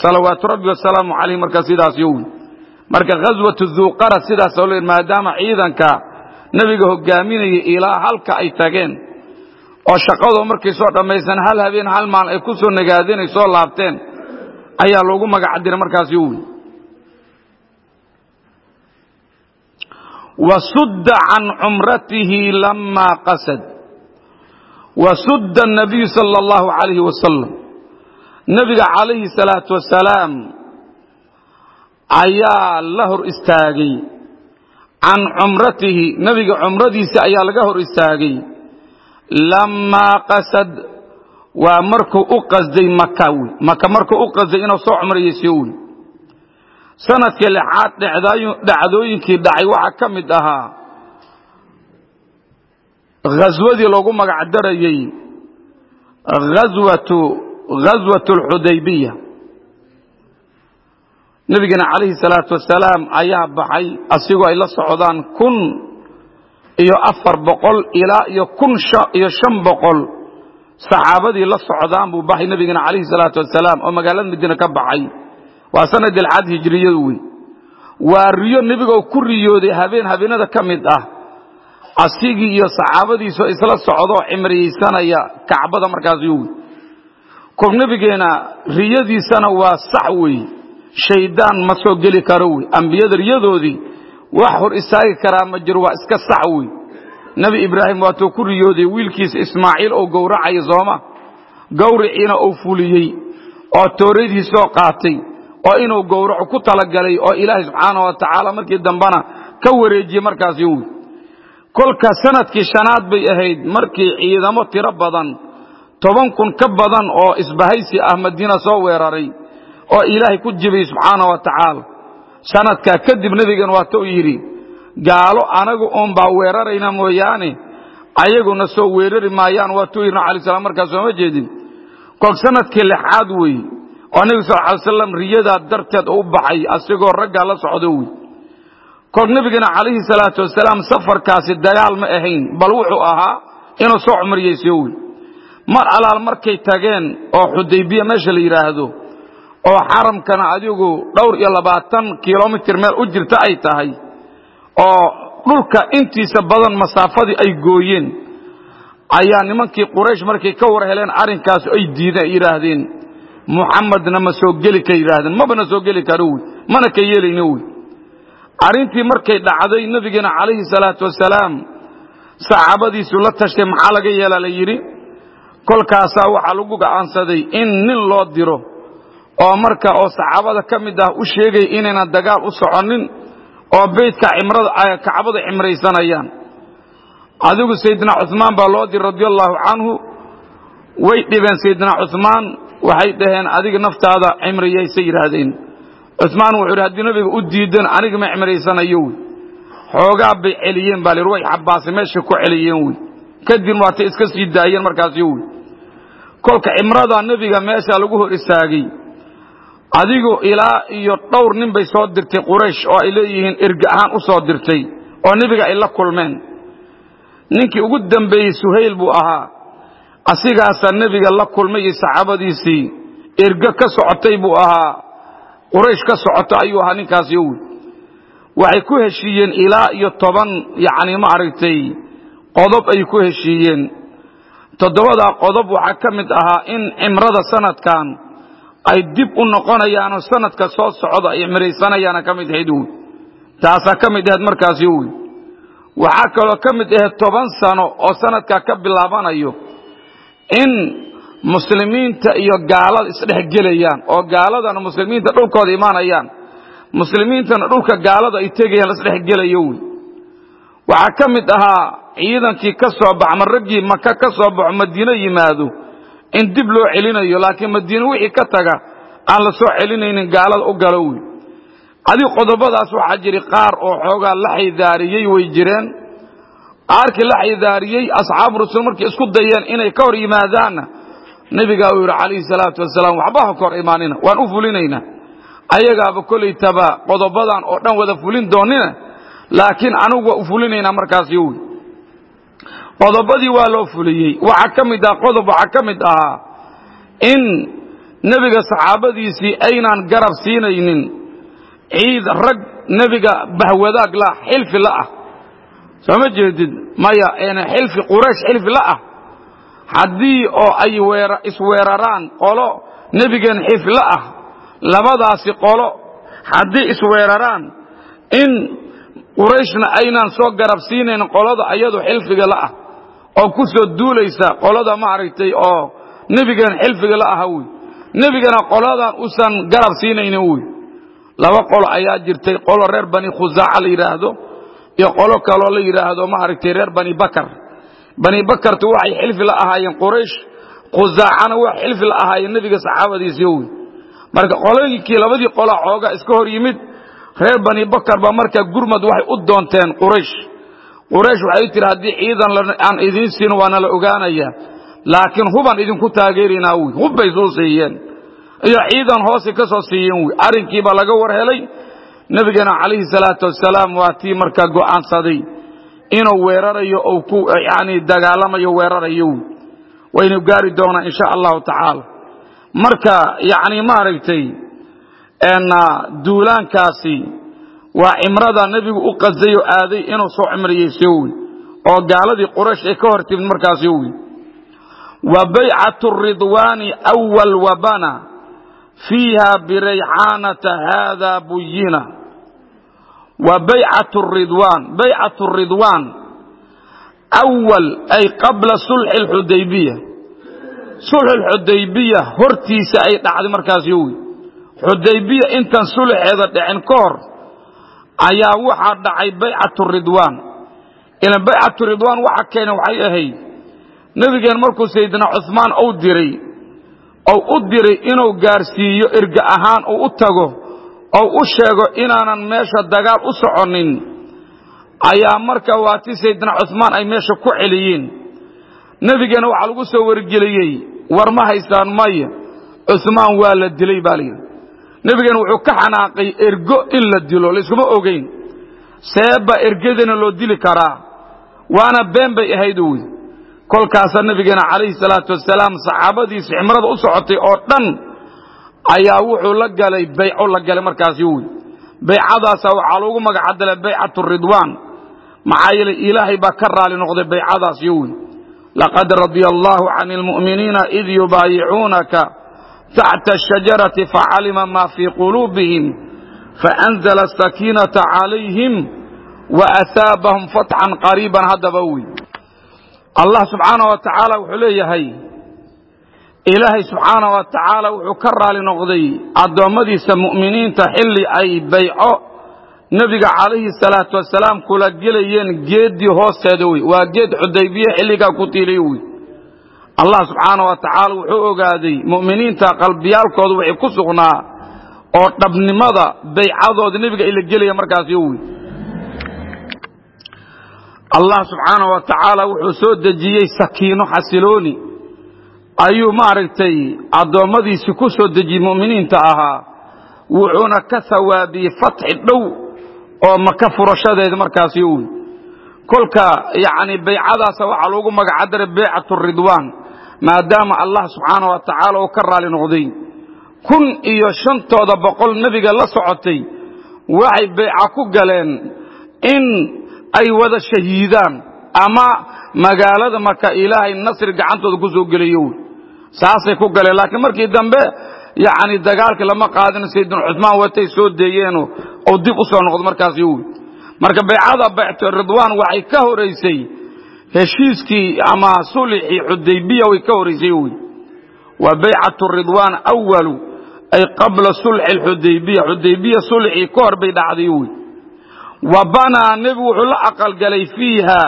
salawaatu rabbi wasalaamu calayh marka sidaas yowi marka ghaswatu duuqarad sidaasoo le maadaama ciidanka nebiga hogaaminayay ilaa halka ay tageen oo shaqadoo markay soo dhammaysan hal habeen hal maalin ay ku soo nagaadeen ay soo laabteen ayaa loogu magac diray markaas yowi wasudda can cumratihi lama qasad wasudda الnabiyu salى اllahu عalayh wasalam nebiga calayhi salaatu wasalaam ayaa la hor istaagay can cumratihi nebiga cumradiisa ayaa laga hor istaagay lamaa qasad waa markuu u qasday maka wy maka markuu u qasday inuu soo cumrayeysiyo wy sanadkii lixaad dhacdooyinkii dhacay waxaa ka mid ahaa ghaswadii loogu magac darayey ghaswatu alxudaybiya nebigana calayhi salaatu wasalaam ayaa baxay asigoo ay la socdaan kun iyo afar boqol ilaa iyo kun iyo shan boqol. Saxaabadii la socdaan buu baxay nebigana calayhi salaatu wasalaam oo magaalada madiina ka baxay. Waa sanad ilcad hijriyadu wey. Waa riyo nebigoo ku riyooday habeen habeenada ka mid ah asigii iyo saxaabadiisoo isla socdoo cimriyeysanaya kacbada markaas yowi kor nebigeena riyadiisana waa sax wey shaydaan ma soo geli karo wey ambiyada riyadoodii wax hor istaagi karaa ma jiro waa iska sax wey nebi ibraahim waatuu ku riyooday wiilkiisa ismaaciil oo gowracaya sooma. Gawriciina uu fuliyey oo tooradiisoo qaatay oo inuu gowraco ku talagalay oo ilaahay subxaana wa tacaala markii dambena ka wareejiyey markaasi wey kolka sannadkii shanaad bay ahayd markii ciidamo tiro badan toban kun ka badan oo isbahaysi ah madiina soo weeraray oo ilaahay ku jibiyey subxaana wa tacaala sanadkaa kadib nebigan waatuu yidhi gaalo anagu uun baa weerarayna mooyaane ayaguna soo weerari maayaan waatuu yidhi alai slam markaa sooma jeedin. Kol sannadkii lixaad wey oo nebigu sal ly slam riyadaa darteed u baxay asigoo raggaa la socdo wey kol nebigana calayhi salaatu wasalaam safarkaasi dagaal ma ahayn bal wuxuu ahaa inuu soo cumriyeysiyo wey mar alaal markay tageen oo xudaybiya meesha la yidhaahdo oo xaramkana adigu dhowr iyo labaatan kilomitir meel u jirta ay tahay oo dhulka intiisa badan masaafadii ay gooyeen ayaa nimankii quraysh markay ka war heleen arrinkaas ay diideen yidhaahdeen muxamedna ma soo geli ka yidhaahdeen mabana soo geli karo wey mana ka yeelayno wey arrintii markay dhacday nebigeena calayhi salaatu wasalaam saxaabadiisu la tashtay maxaa laga yeelaa la yidhi kolkaasaa waxaa lagu go'aansaday in nin loo diro oo marka oo saxaabada ka mid ah u sheegay inaynan dagaal u soconin oo beydka kacbada cimraysanayaan. Adigu saydina cumaan baa loo diray radi allahu canhu way dhibeen saydina cumaan waxay dhaheen adiga naftaada cimriyaysay yidhaahdeen cumaan wuxuu yidhi haddii nabiga u diidan aniga ma cimraysanayo wey xoogaa bay celiyeen baa lihi way xabaase meesha ku celiyeen wey kadib waatay iska sii daayeen markaasi wey kolka cimrada nebiga meesha lagu hor istaagay adigu ilaa iyo dhowr nin bay soo dirtay quraysh oo ay leeyihiin erge ahaan u soo dirtay oo nebiga ay la kulmeen. Ninkii ugu dambeeyey suhayl buu ahaa. Asigaasaa nebiga la kulmay iyo saxaabadiisii erge ka socotay buu ahaa quraysh ka socoto ayuu ahaa ninkaasi owi waxay ku heshiiyeen ilaa iyo toban yacni ma aragtay qodob ay ku heshiiyeen. Toddobadaa qodob waxaa ka mid ahaa in cimrada sanadkan ay dib u noqonayaanoo sanadka soo socda ay cimraysanayaana ka mid ahayd wy taasaa ka mid ahayd markaasi wy waxaa kaloo ka mid ahayd toban sano oo sanadkaa ka bilaabanayo in muslimiinta iyo gaalada isdhex gelayaan oo gaaladana muslimiinta dhulkooda imaanayaan muslimiintana dhulka gaalada ay tegayaan la isdhex gelayo wy waxaa ka mid ahaa ciidankii ka soo bax ma raggii maka ka soo baxo madiino yimaado in dib loo celinayo laakiin madiine wixii ka taga aan la soo celinaynin gaalada u galo wey. Adig qodobadaas waxaa jiri qaar oo xoogaa la xaydaariyey way jireen. Qaarkii la xaydaariyey asxaabu rasuul markay isku dayeen inay ka hor yimaadaanna nebigaa uu yidhi calayhi salaatu wasalaam waxba ha ka hor imaanina waan u fulinaynaa. Ayagaaba kolaytaba qodobadan oo dhan wada fulin doonina laakiin anigu waa u fulinaynaa markaasi wey qodobadii waa loo fuliyey. Waxaa ka mid ah qodob waxaa ka mid ahaa in nebiga saxaabadiisii aynaan garab siinaynin ciid rag nebiga bahwadaag la xilfi la ah. Soo ma jeedid maya xilfi quraysh xilfi la ah haddii oo ay isweeraraan qolo nebigeen xilfi la ah labadaasi qolo haddii isweeraraan in qurayshna aynaan soo garab siinayn qolada ayadu xilfiga la ah oo ku soo duulaysa qolada maaragtay oo nebigeen xilfiga la aha wey nebigana qoladan usan garab siinaynin wey laba qolo ayaa jirtay qolo reer bani khusaaca la yidhaahdo iyo qolo kaloo la yidhaahdo maaragtay reer bani bakar bani bakartu waxay xilfi la ahaayeen quraysh khusaacana waa xilfi la ahaayeen nebiga saxaabadiisii wey marka qolooyinkii labadii qola xooga iska hor yimid reer bani bakar ba markaa gurmad waxay u doonteen quraysh. Quraysh waxay tiri haddii ciidan aan idiin siin waana la ogaanaya laakiin hubaan idinku taageerinaa wy hub bay soo siiyeen. Iyo ciidan hoose ka soo siiyeen wy arrinkiibaa laga war helay. Nebigeena calayhi salaatu wasalaam waa tii markaa go'aansaday inuu weerarayo ou ku yani dagaalamayo weerarayo. Waynu gaari doonaa insha allahu tacaala. Marka yani maaragtay duulaankaasi waa cimrada nebigu u qasday oo aaday inuu soo cimriyeyso wy oo gaaladii quraysh ay ka hor timid markaasi wy wa baycatu ridwaani awal wabana fiiha birayxaanata haada buyina wa baycat ridwaan baycat ridwaan awal ay qabla sulxi alxudaybiya sulxu lxudaybiya hortiisa ay dhacday markaas yowi xudaybiya intan sulxeeda dhicin ka hor ayaa waxaa dhacay baycatu ridwaan ilan baycatu ridwaan waxa keena waxay ahayd nebigeen markuu saydina cuhmaan uu diray ou u diray inuu gaarsiiyo erga ahaan uu u tago ou u sheego inaanan meesha dagaal u soconin ayaa marka waati saydina cuhmaan ay meesha ku celiyeen nebigeena waxaa lagu soo wargeliyey war ma haystaan maya cuhmaan waa la dilay baa layidhi nebigeena wuxuu ka xanaaqay ergo in la dilo layskuma ogeyn. Seebba ergadana loo dili karaa waana been bay ahayd wy kolkaasaa nebigeena calayhi salaatu wasalaam saxaabadiisi ximrada u socotay oo dhan ayaa wuxuu la galay bayco la galay markaasi wy baycadaasa waxaa loogu magacadalay baycatu ridwaan. Maxaa yeelay ilaahay baa ka raali noqday baycadaasi wy laqad radia allahu can lmu'miniina id yubaayicuunaka taxta ashajarati facalima ma fii quluubihim faanzla asakiinata calayhim waasaabahum fatxan qariiban haddaba wey allah subxaana wa tacaala wuxuu leeyahay ilaahay subxaana wa tacaala wuxuu ka raali noqday addoommadiisa mu'miniinta xilli ay bayco nebiga calayhi salaatu wasalaam kula gelayeen geeddii hoosteeda wey. Waa geed xudaybiye xilligaa ku tiiliy wey. Allah subxaana wa tacaala wuxuu ogaaday mu'miniinta qalbiyaalkooda waxay ku sugnaa oo dhabnimada baycadooda nebiga ay la gelaya markaasi wey. Allah subxaana wa tacaala wuxuu soo dejiyey sakiino xasilooni ayuu maaragtay addoommadiisii ku soo dejiyey mu'miniinta ahaa. Wuxuuna ka hawaabiyey fatxi dhow oo maka furashadeeda markaasi wey kolka yacni baycadaasa waxaa loogu magacadaray baycatu ridwaan maadaama allah subxaana wa tacaala uu ka raali noqday. Kun iyo shantooda boqol nebiga la socotay waxay bayca ku galeen in ay wada shahiidaan ama magaalada marka ilaahay nasri gacantooda ku soo geliyo wy saasay ku galeen laakiin markii dambe yacni dagaalkii lama qaadin saydina cusmaan watay soo deeyeenoo ou dib u soo noqdo markaasi wy marka baycada baycatu ridwaan waxay ka horaysay heshiiskii ama sulxii xudaybiya way ka horaysay wy wa baycatu ridwaan awalu ay qabla sulxi alxudaybiya xudaybiya sulxii ka hor bay dhacday wy wa banaa nebigu wuxuu la aqalgalay fiiha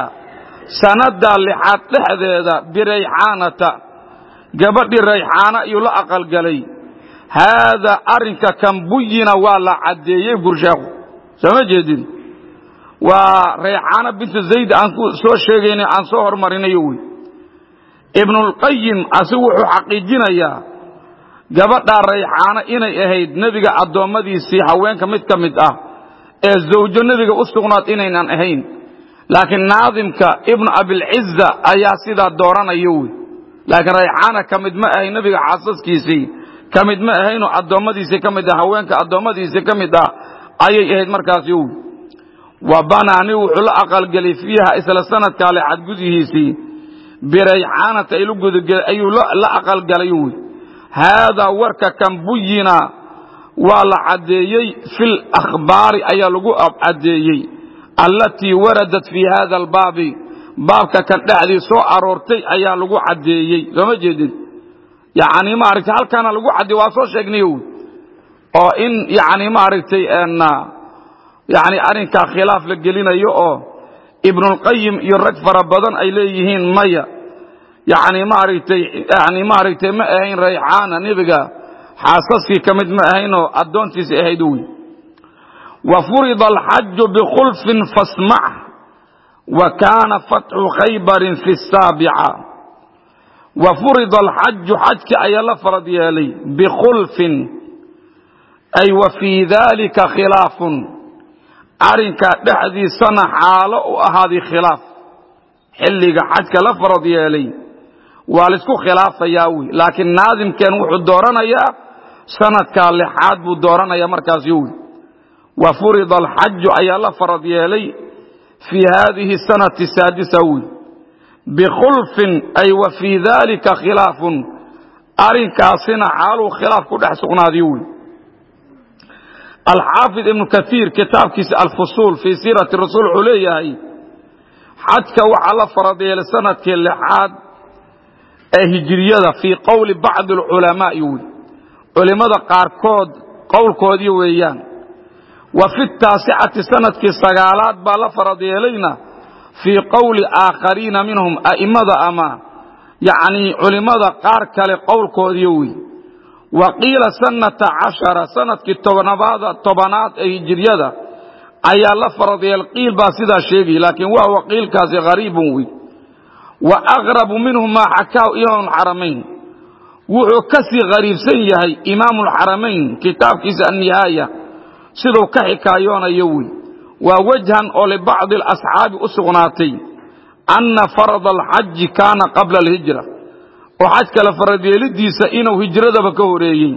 sanada lixaad dhexdeeda birayxaanata gabadhii rayxaana ayuu la aqalgalay. Haadaa arrinka kan buyina waa la caddeeyey bursheekhu sooma jeedin? Waa rayxaana bintu zayd aan soo sheegayna aan soo hormarinayo wey. Ibnulqayim asigu wuxuu xaqiijinayaa gabadhaa rayxaana inay ahayd nebiga addoommadiisii haweenka mid ka mid ah ee zawjo nebiga u sugnaad inaynan ahayn laakiin naadimka ibnu abilciza ayaa sidaa dooranayo wey laakiin rayxaana ka mid ma ahayn nebiga xaasaskiisii ka mid ma ahaynoo addoommadiisii ka mid ah haweenka addoommadiisii ka mid ah ayay ahayd markaasi wey wa banaani wuxuu la aqalgelay fiiha isla sanadkaa lexad gudihiisii birayxaanata ayuu la aqalgalay wey haadaa warka kan buyina waa la caddeeyey fi lakhbaari ayaa lagu caddeeyey allatii waradat fii hada albaabi baabka kan dhexdii soo aroortay ayaa lagu caddeeyey. Sooma jeedin? Yani maaragtay halkaana lagu caddeey waa soo sheegnay wy oo in yani maaragtay yani arrinkaa khilaaf la gelinayo oo ibnulqayim iyo rag fara badan ay leeyihiin maya. Yani maaragtay yani maaragtay ma ahayn rayxaana nebiga. Xaasaskii ka mid ma ahaynoo addoontiisi ahayd wy bikhulfin fasmac wa kaana fatxu khaybarin fi saabica wa furida alxaju xajki ayaa la farad yeelay bikhulfin ay wa fii dalika khilaafun arrinkaa dhexdiisana xaalo u ahaaday khilaaf xilliga xajka la farad yeelay waa la isku khilaafayaa wy laakiin naadimkeen wuxuu dooranayaa sanadkaa lixaad buu dooranayaa markaasi wy wa furida alxaju ayaa la farad yeelay fii haadihi sanati saadisa wy bikhulfin ay wa fii dalika khilaafun. Arrinkaasina xaaluu khilaaf ku dhex sugnaadiyo wey alxaafid ibnu kaiir kitaabkiisa alfusuul fii siirati rasuul wuxuu leeyahay xajka waxaa la faradeelay sannadkii lixaad ee hijiriyada fii qowli bacdi alculamaai wey culimmada qaarkood qowlkoodii weeyaan wa fi taasicati sannadkii sagaalaad baa la faradeelayna fii qowli aakhariina minhum a'immada ama yacnii culimmada qaar kale qowlkoodii wey wa qiila sanata cashara sannadkii tobnabaada tobanaad ee hijiryada ayaa la faradeel qiil baa sidaa sheegay laakiin wahuwa qiilkaasi hariibun wey wa aqrabu minhu maa xakaahu imaamu lxaramayn wuxuu ka sii siduu ka xikaayoonayo wey waa wajhan oo libacdi alasxaabi u sugnaatay anna farada alxaji kaana qabla alhijra. Oo xajka la faradeelidiisa inuu hijradaba ka horeeyey.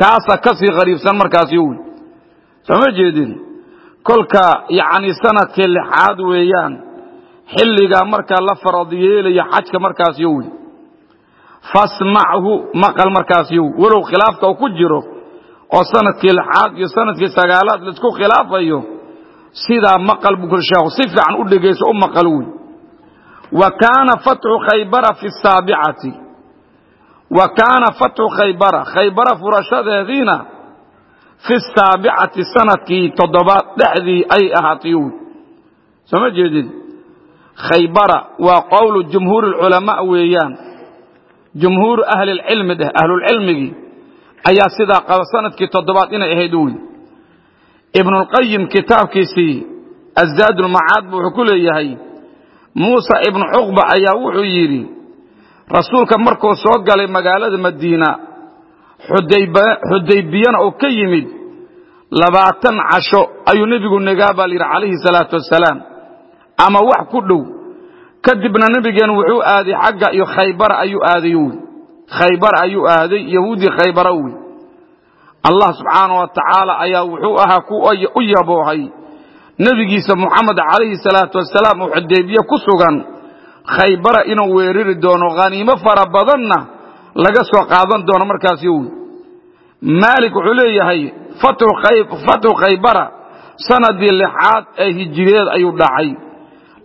Kaasa ka sii khariibsan markaasi wey sooma jeedin? Kolka yacni sannadkii lixaad weeyaan xilligaa markaa la faradiyeelaya xajka markaasyo wey fasmachu maqal markaasyo wey walow khilaafka uu ku jiro oo sannadkii lixaad iyo sannadkii sagaalaad la isku khilaafayo sidaa maqal buu kuri sheekhu si fiican u dhegayso u maqal wey wa kaana fatxu khaybara fi saabicati wa kaana fatxu khaybara khaybara furashadeediina fi saabicati sannadkii toddobaad dhexdii ay ahaatay wy soo ma jeedid khaybara waa qowlu jumhuuri lculamaa weeyaan. Jumhuuru ahli lcilmi dheh ahlulcilmigii ayaa sidaa sannadkii toddobaad inay ahayd wy ibnulqayim kitaabkiisii azaadulmacaad bu wuxuu ku leeyahay muusa ibnu cuqba ayaa wuxuu yidhi rasuulka markuu soo galay magaalada madiina xudaybiyana oo ka yimid labaatan casho ayuu nebigu negaa baa layidhi calayhi salaatu wasalaam ama wax ku dhow kadibna nebigeenu wuxuu aaday xagga iyo khaybara ayuu aaday wy khaybar ayuu aaday yahuudii khaybara wey allah subxaana wa tacaala ayaa wuxuu ahaa ku u yaboohay. Nebigiisa muxamed calayhi salaatu wasalaam oo xudaybiye ku sugan khaybara inuu weerari doono khaniimo fara badanna laga soo qaadan doono markaasi wy maalik wuxuu leeyahay fatxu khaybara sanadii lixaad ee hijireed ayuu dhacay.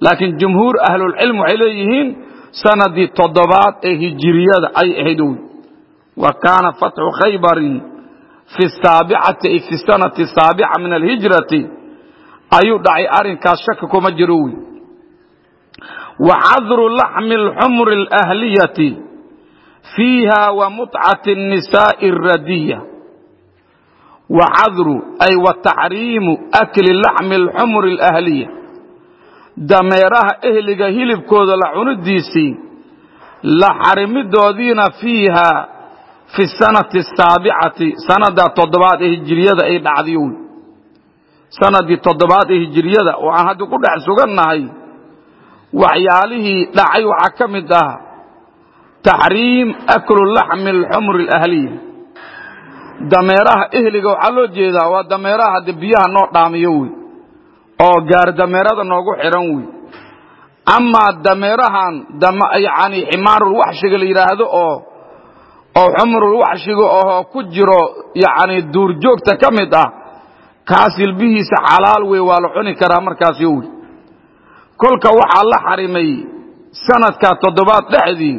Laakiin jumhuur ahlulcilm waxay leeyihiin sanadii toddobaad ee hijiriyada ay ahayd ow wa kaana fatxu khaybarin fi saabicati ay fi sanati saabica min alhijrati ayuu dhacay arrinkaas shaki kuma jiro wey wa cadru laxmi alxumri alahliyati fiiha wa mutcati nisaa'i aradiya wa cadru ay wa taxriimu akli laxmi alxumri alahliya dameeraha ehliga hilibkooda la cunidiisii la xarimidoodiina fiiha fi sanati asaabicati sanada toddobaad ee hijiriyada ay dhacday wy sanadii toddobaad ee hijiriyada oo aan hadda ku dhex sugannahay waxyaalihii dhacay waxaa ka mid ah taxriim aklu laxmi alxumri alahliya. Dameeraha ehliga waxaa loo jeedaa waa dameeraha hadde biyaha noo dhaamiyo wey oo gaar dameerada noogu xihan wey amaa dameerahan yani ximaarulwaxshiga la yidhaahdo oo oo xumrulwaxshiga oo ku jiro yani duurjoogta ka mid ah kaas ilbihiisa xalaal wey waa la cuni karaa markaasi wey kolka waxaa la xarimay sanadka toddobaad dhexdii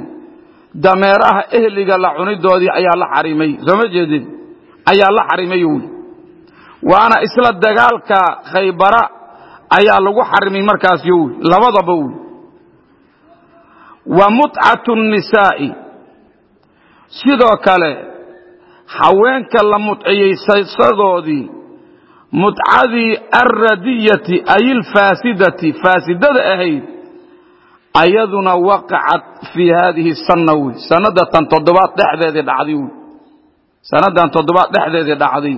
dameeraha ehliga la cunidoodii ayaa la xarimay. Soo jeedin? Ayaa la xarimay wy waana isla dagaalka khaybara ayaa lagu xarimay markaasi wy labadaba wy wa mutcatu nisaa'i. Sidoo kale haweenka la mudciyeysadoodii mutcadii alradiyati ay ilfaasidati faasidada ahayd ayaduna waqacat fii haadihi sanna wey sanadatan toddobaad dhexdeedii dhacday wey sannadan toddobaad dhexdeedii dhacday.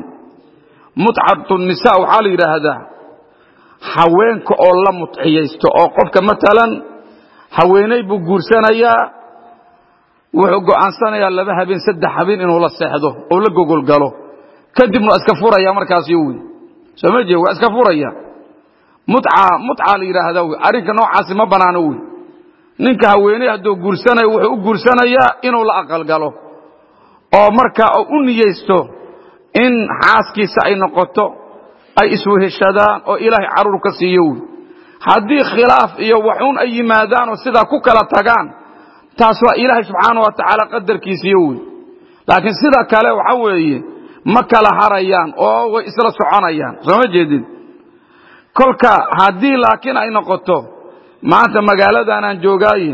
Mutcatu nisaa waxaa la yidhaahdaa haweenka oo la mudciyaysto oo qofka matalan haweeney buu guursanayaa wuxuu go'aansanayaa laba habeen saddex habeen inuu la seexdo oo la gogolgalo. Kadibna iska furaya markaasi wey soo ma jeed waa iska furaya. Mutca mutca la yidhaahdaa wey arrinka noocaasi ma banaano wey ninka haweeney hadduu guursanayo wuxuu u guursanayaa inuu la aqalgalo. Oo markaa u niyeysto in xaaskiisa ay noqoto ay isweheshadaan oo ilaahay carruur ka siiyo haddii khilaaf iyo waxuun ay yimaadaan oo sidaa ku kala tagaan taas waa ilaahay subxaana wa tacaala qadarkiisiyo wey laakiin sida kale waxa weeye ma kala harayaan oo way isla soconayaan. Soo ma jeedid kolka haddii laakiin ay noqoto maanta magaaladanaan joogaaye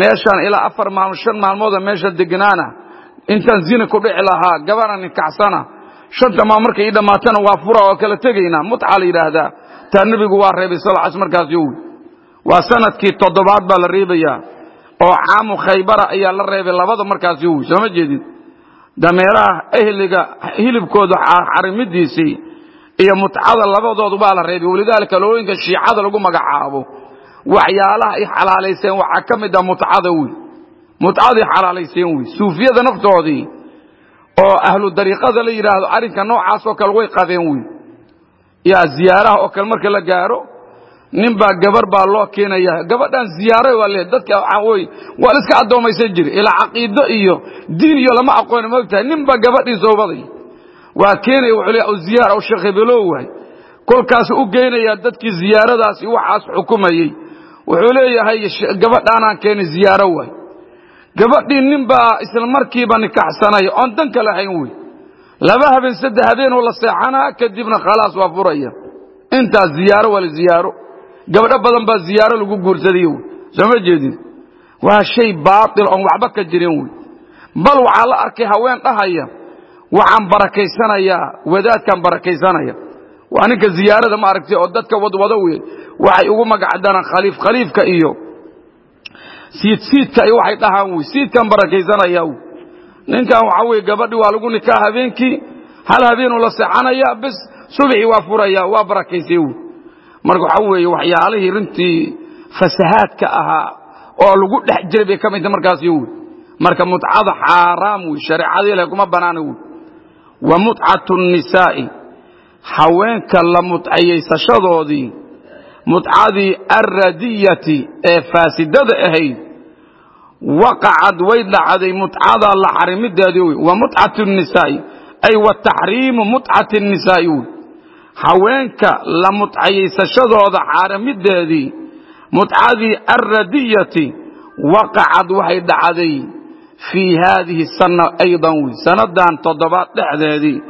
meeshaan ilaa afar maalmo shan maalmooda meesha degnaana intaan zina ku dhici lahaa gabana nikacsana shanta maal markay dhammaatana waa fura oo kala tegaynaa. Mutca la yidhaahdaa taa nebigu waa reebay sal cas markaas yowi waa sannadkii toddobaad baa la reebayaa oo caamu khaybara ayaa la reebay labada markaas yowi soo ma jeedid? Dameeraha ehliga hilibkooda xarimidiisii iyo mutcada labadoodu baa la reebay. Walidaalika looyinka shiicada lagu magacaabo. Waxyaalaha ay xalaalayseen waxaa ka mid ah mutcada wey mutcaday xalaalayseen wey suufiyada naftoodii oo ahlu dariiqada la yidhaahdo arrinka noocaasoo kale way qabeen wey yaa ziyaaraha oo kale marka la gaaro nin baa gabar baa loo keenaya gabadhan ziyaara waa le dadka way waa la iska addoomaysan jiray ilaa caqiido iyo diin iyo lama aqooni moogtahay nin baa gabadhii soobaday waa keenaya wuxuu leeyahay ziyaara aw sheekh hebelo waay. Kolkaasu u geynayaa dadkii ziyaaradaasi waxaas xukumayey. Wuxuu leeyahay gabadhaanaan keenay ziyaaro waay gabadhii nin baa isla markiiba nikaxsanaya oon danka lahayn wey. Laba habeen saddex habeenoo la seexanaa kadibna khalaas waa furaya. Intaas ziyaaro waa la ziyaaro. Gabdho badan baa ziyaaro lagu guursadayo wey. Soo ma jeedin? Waa shay baatil oon waxba ka jirin wey. Bal waxaa la arkay haween dhahaya waxaan barakaysanayaa wadaadkaan barakaysanaya. Waa ninka ziyaarada ma aragtay oo dadka wadwado wey. Waxay ugu magacdanaan khaliif khaliifka iyo siid siidka iyo waxay dhahaan wey siidkaan barakaysanaya wey ninkan waxaa weye gabadhi waa lagu nikaa habeenkii hal habeenuu la seexanaya bis subxii waa furaya waa barakaysay wey marka waxaa weeye waxyaalihii runtii fasahaadka ahaa oo lagu dhex jiray bay ka midta markaasi wey marka mutcada xaaraam wey shareecada ilahi kuma banaana wey wa mutcatu nisaa'i haweenka la mutcayaysashadoodii mutcadii alradiyati ee faasidada ahayd waqacad way dhacday mutcada la xarimideedii wey wa mutcatu nisaa'i ay wa taxriimu mutcati nisaa'i wey haweenka la mutcayaysashadooda xaarimideedii mutcadii alradiyati waqacad waxay dhacday fii haadihi sana aydan wey sanadan toddobaad dhexdeedii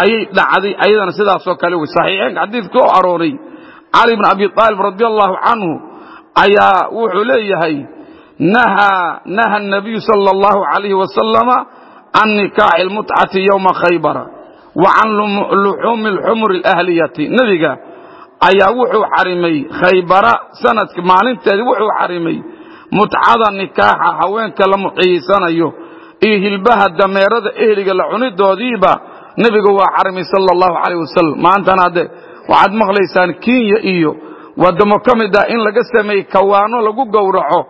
ayay dhacday ayadana sidaasoo kale wey saxiixeenka xadiidka oo arooray cali bn abi aalib radi allahu canhu ayaa wuxuu leeyahay nahaa naha nabiyu sala allahu alayhi wasalama can nikaaxi lmutcati yowma khaybara wa can luxuumi lxumuri alahliyati nebiga ayaa wuxuu xarimay khaybara sanadka maalinteedii wuxuu xarimay mutcada nikaaxa haweenka la muciyiysanayo iyo hilbaha dameerada ehliga la cunidoodiiba nebigu waa xarimay sala allahu calayh wasalam maantana hadde waxaad maqlaysaan kenya iyo wadamo ka mid ah in laga sameeyey kawaano lagu gowraco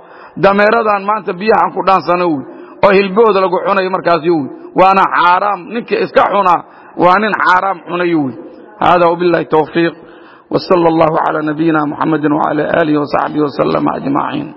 dameeradan maanta biyahaan ku dhaansano wy oo hilbahooda lagu cunayo markaasyo wy waana xaaraam ninka iska cunaa waa nin xaaraam cunayo wy hada wabillahi towfiiq wsala allahu cala nabiyina muxamedi wcala aalihi wasaxbihi wasalama ajmaciin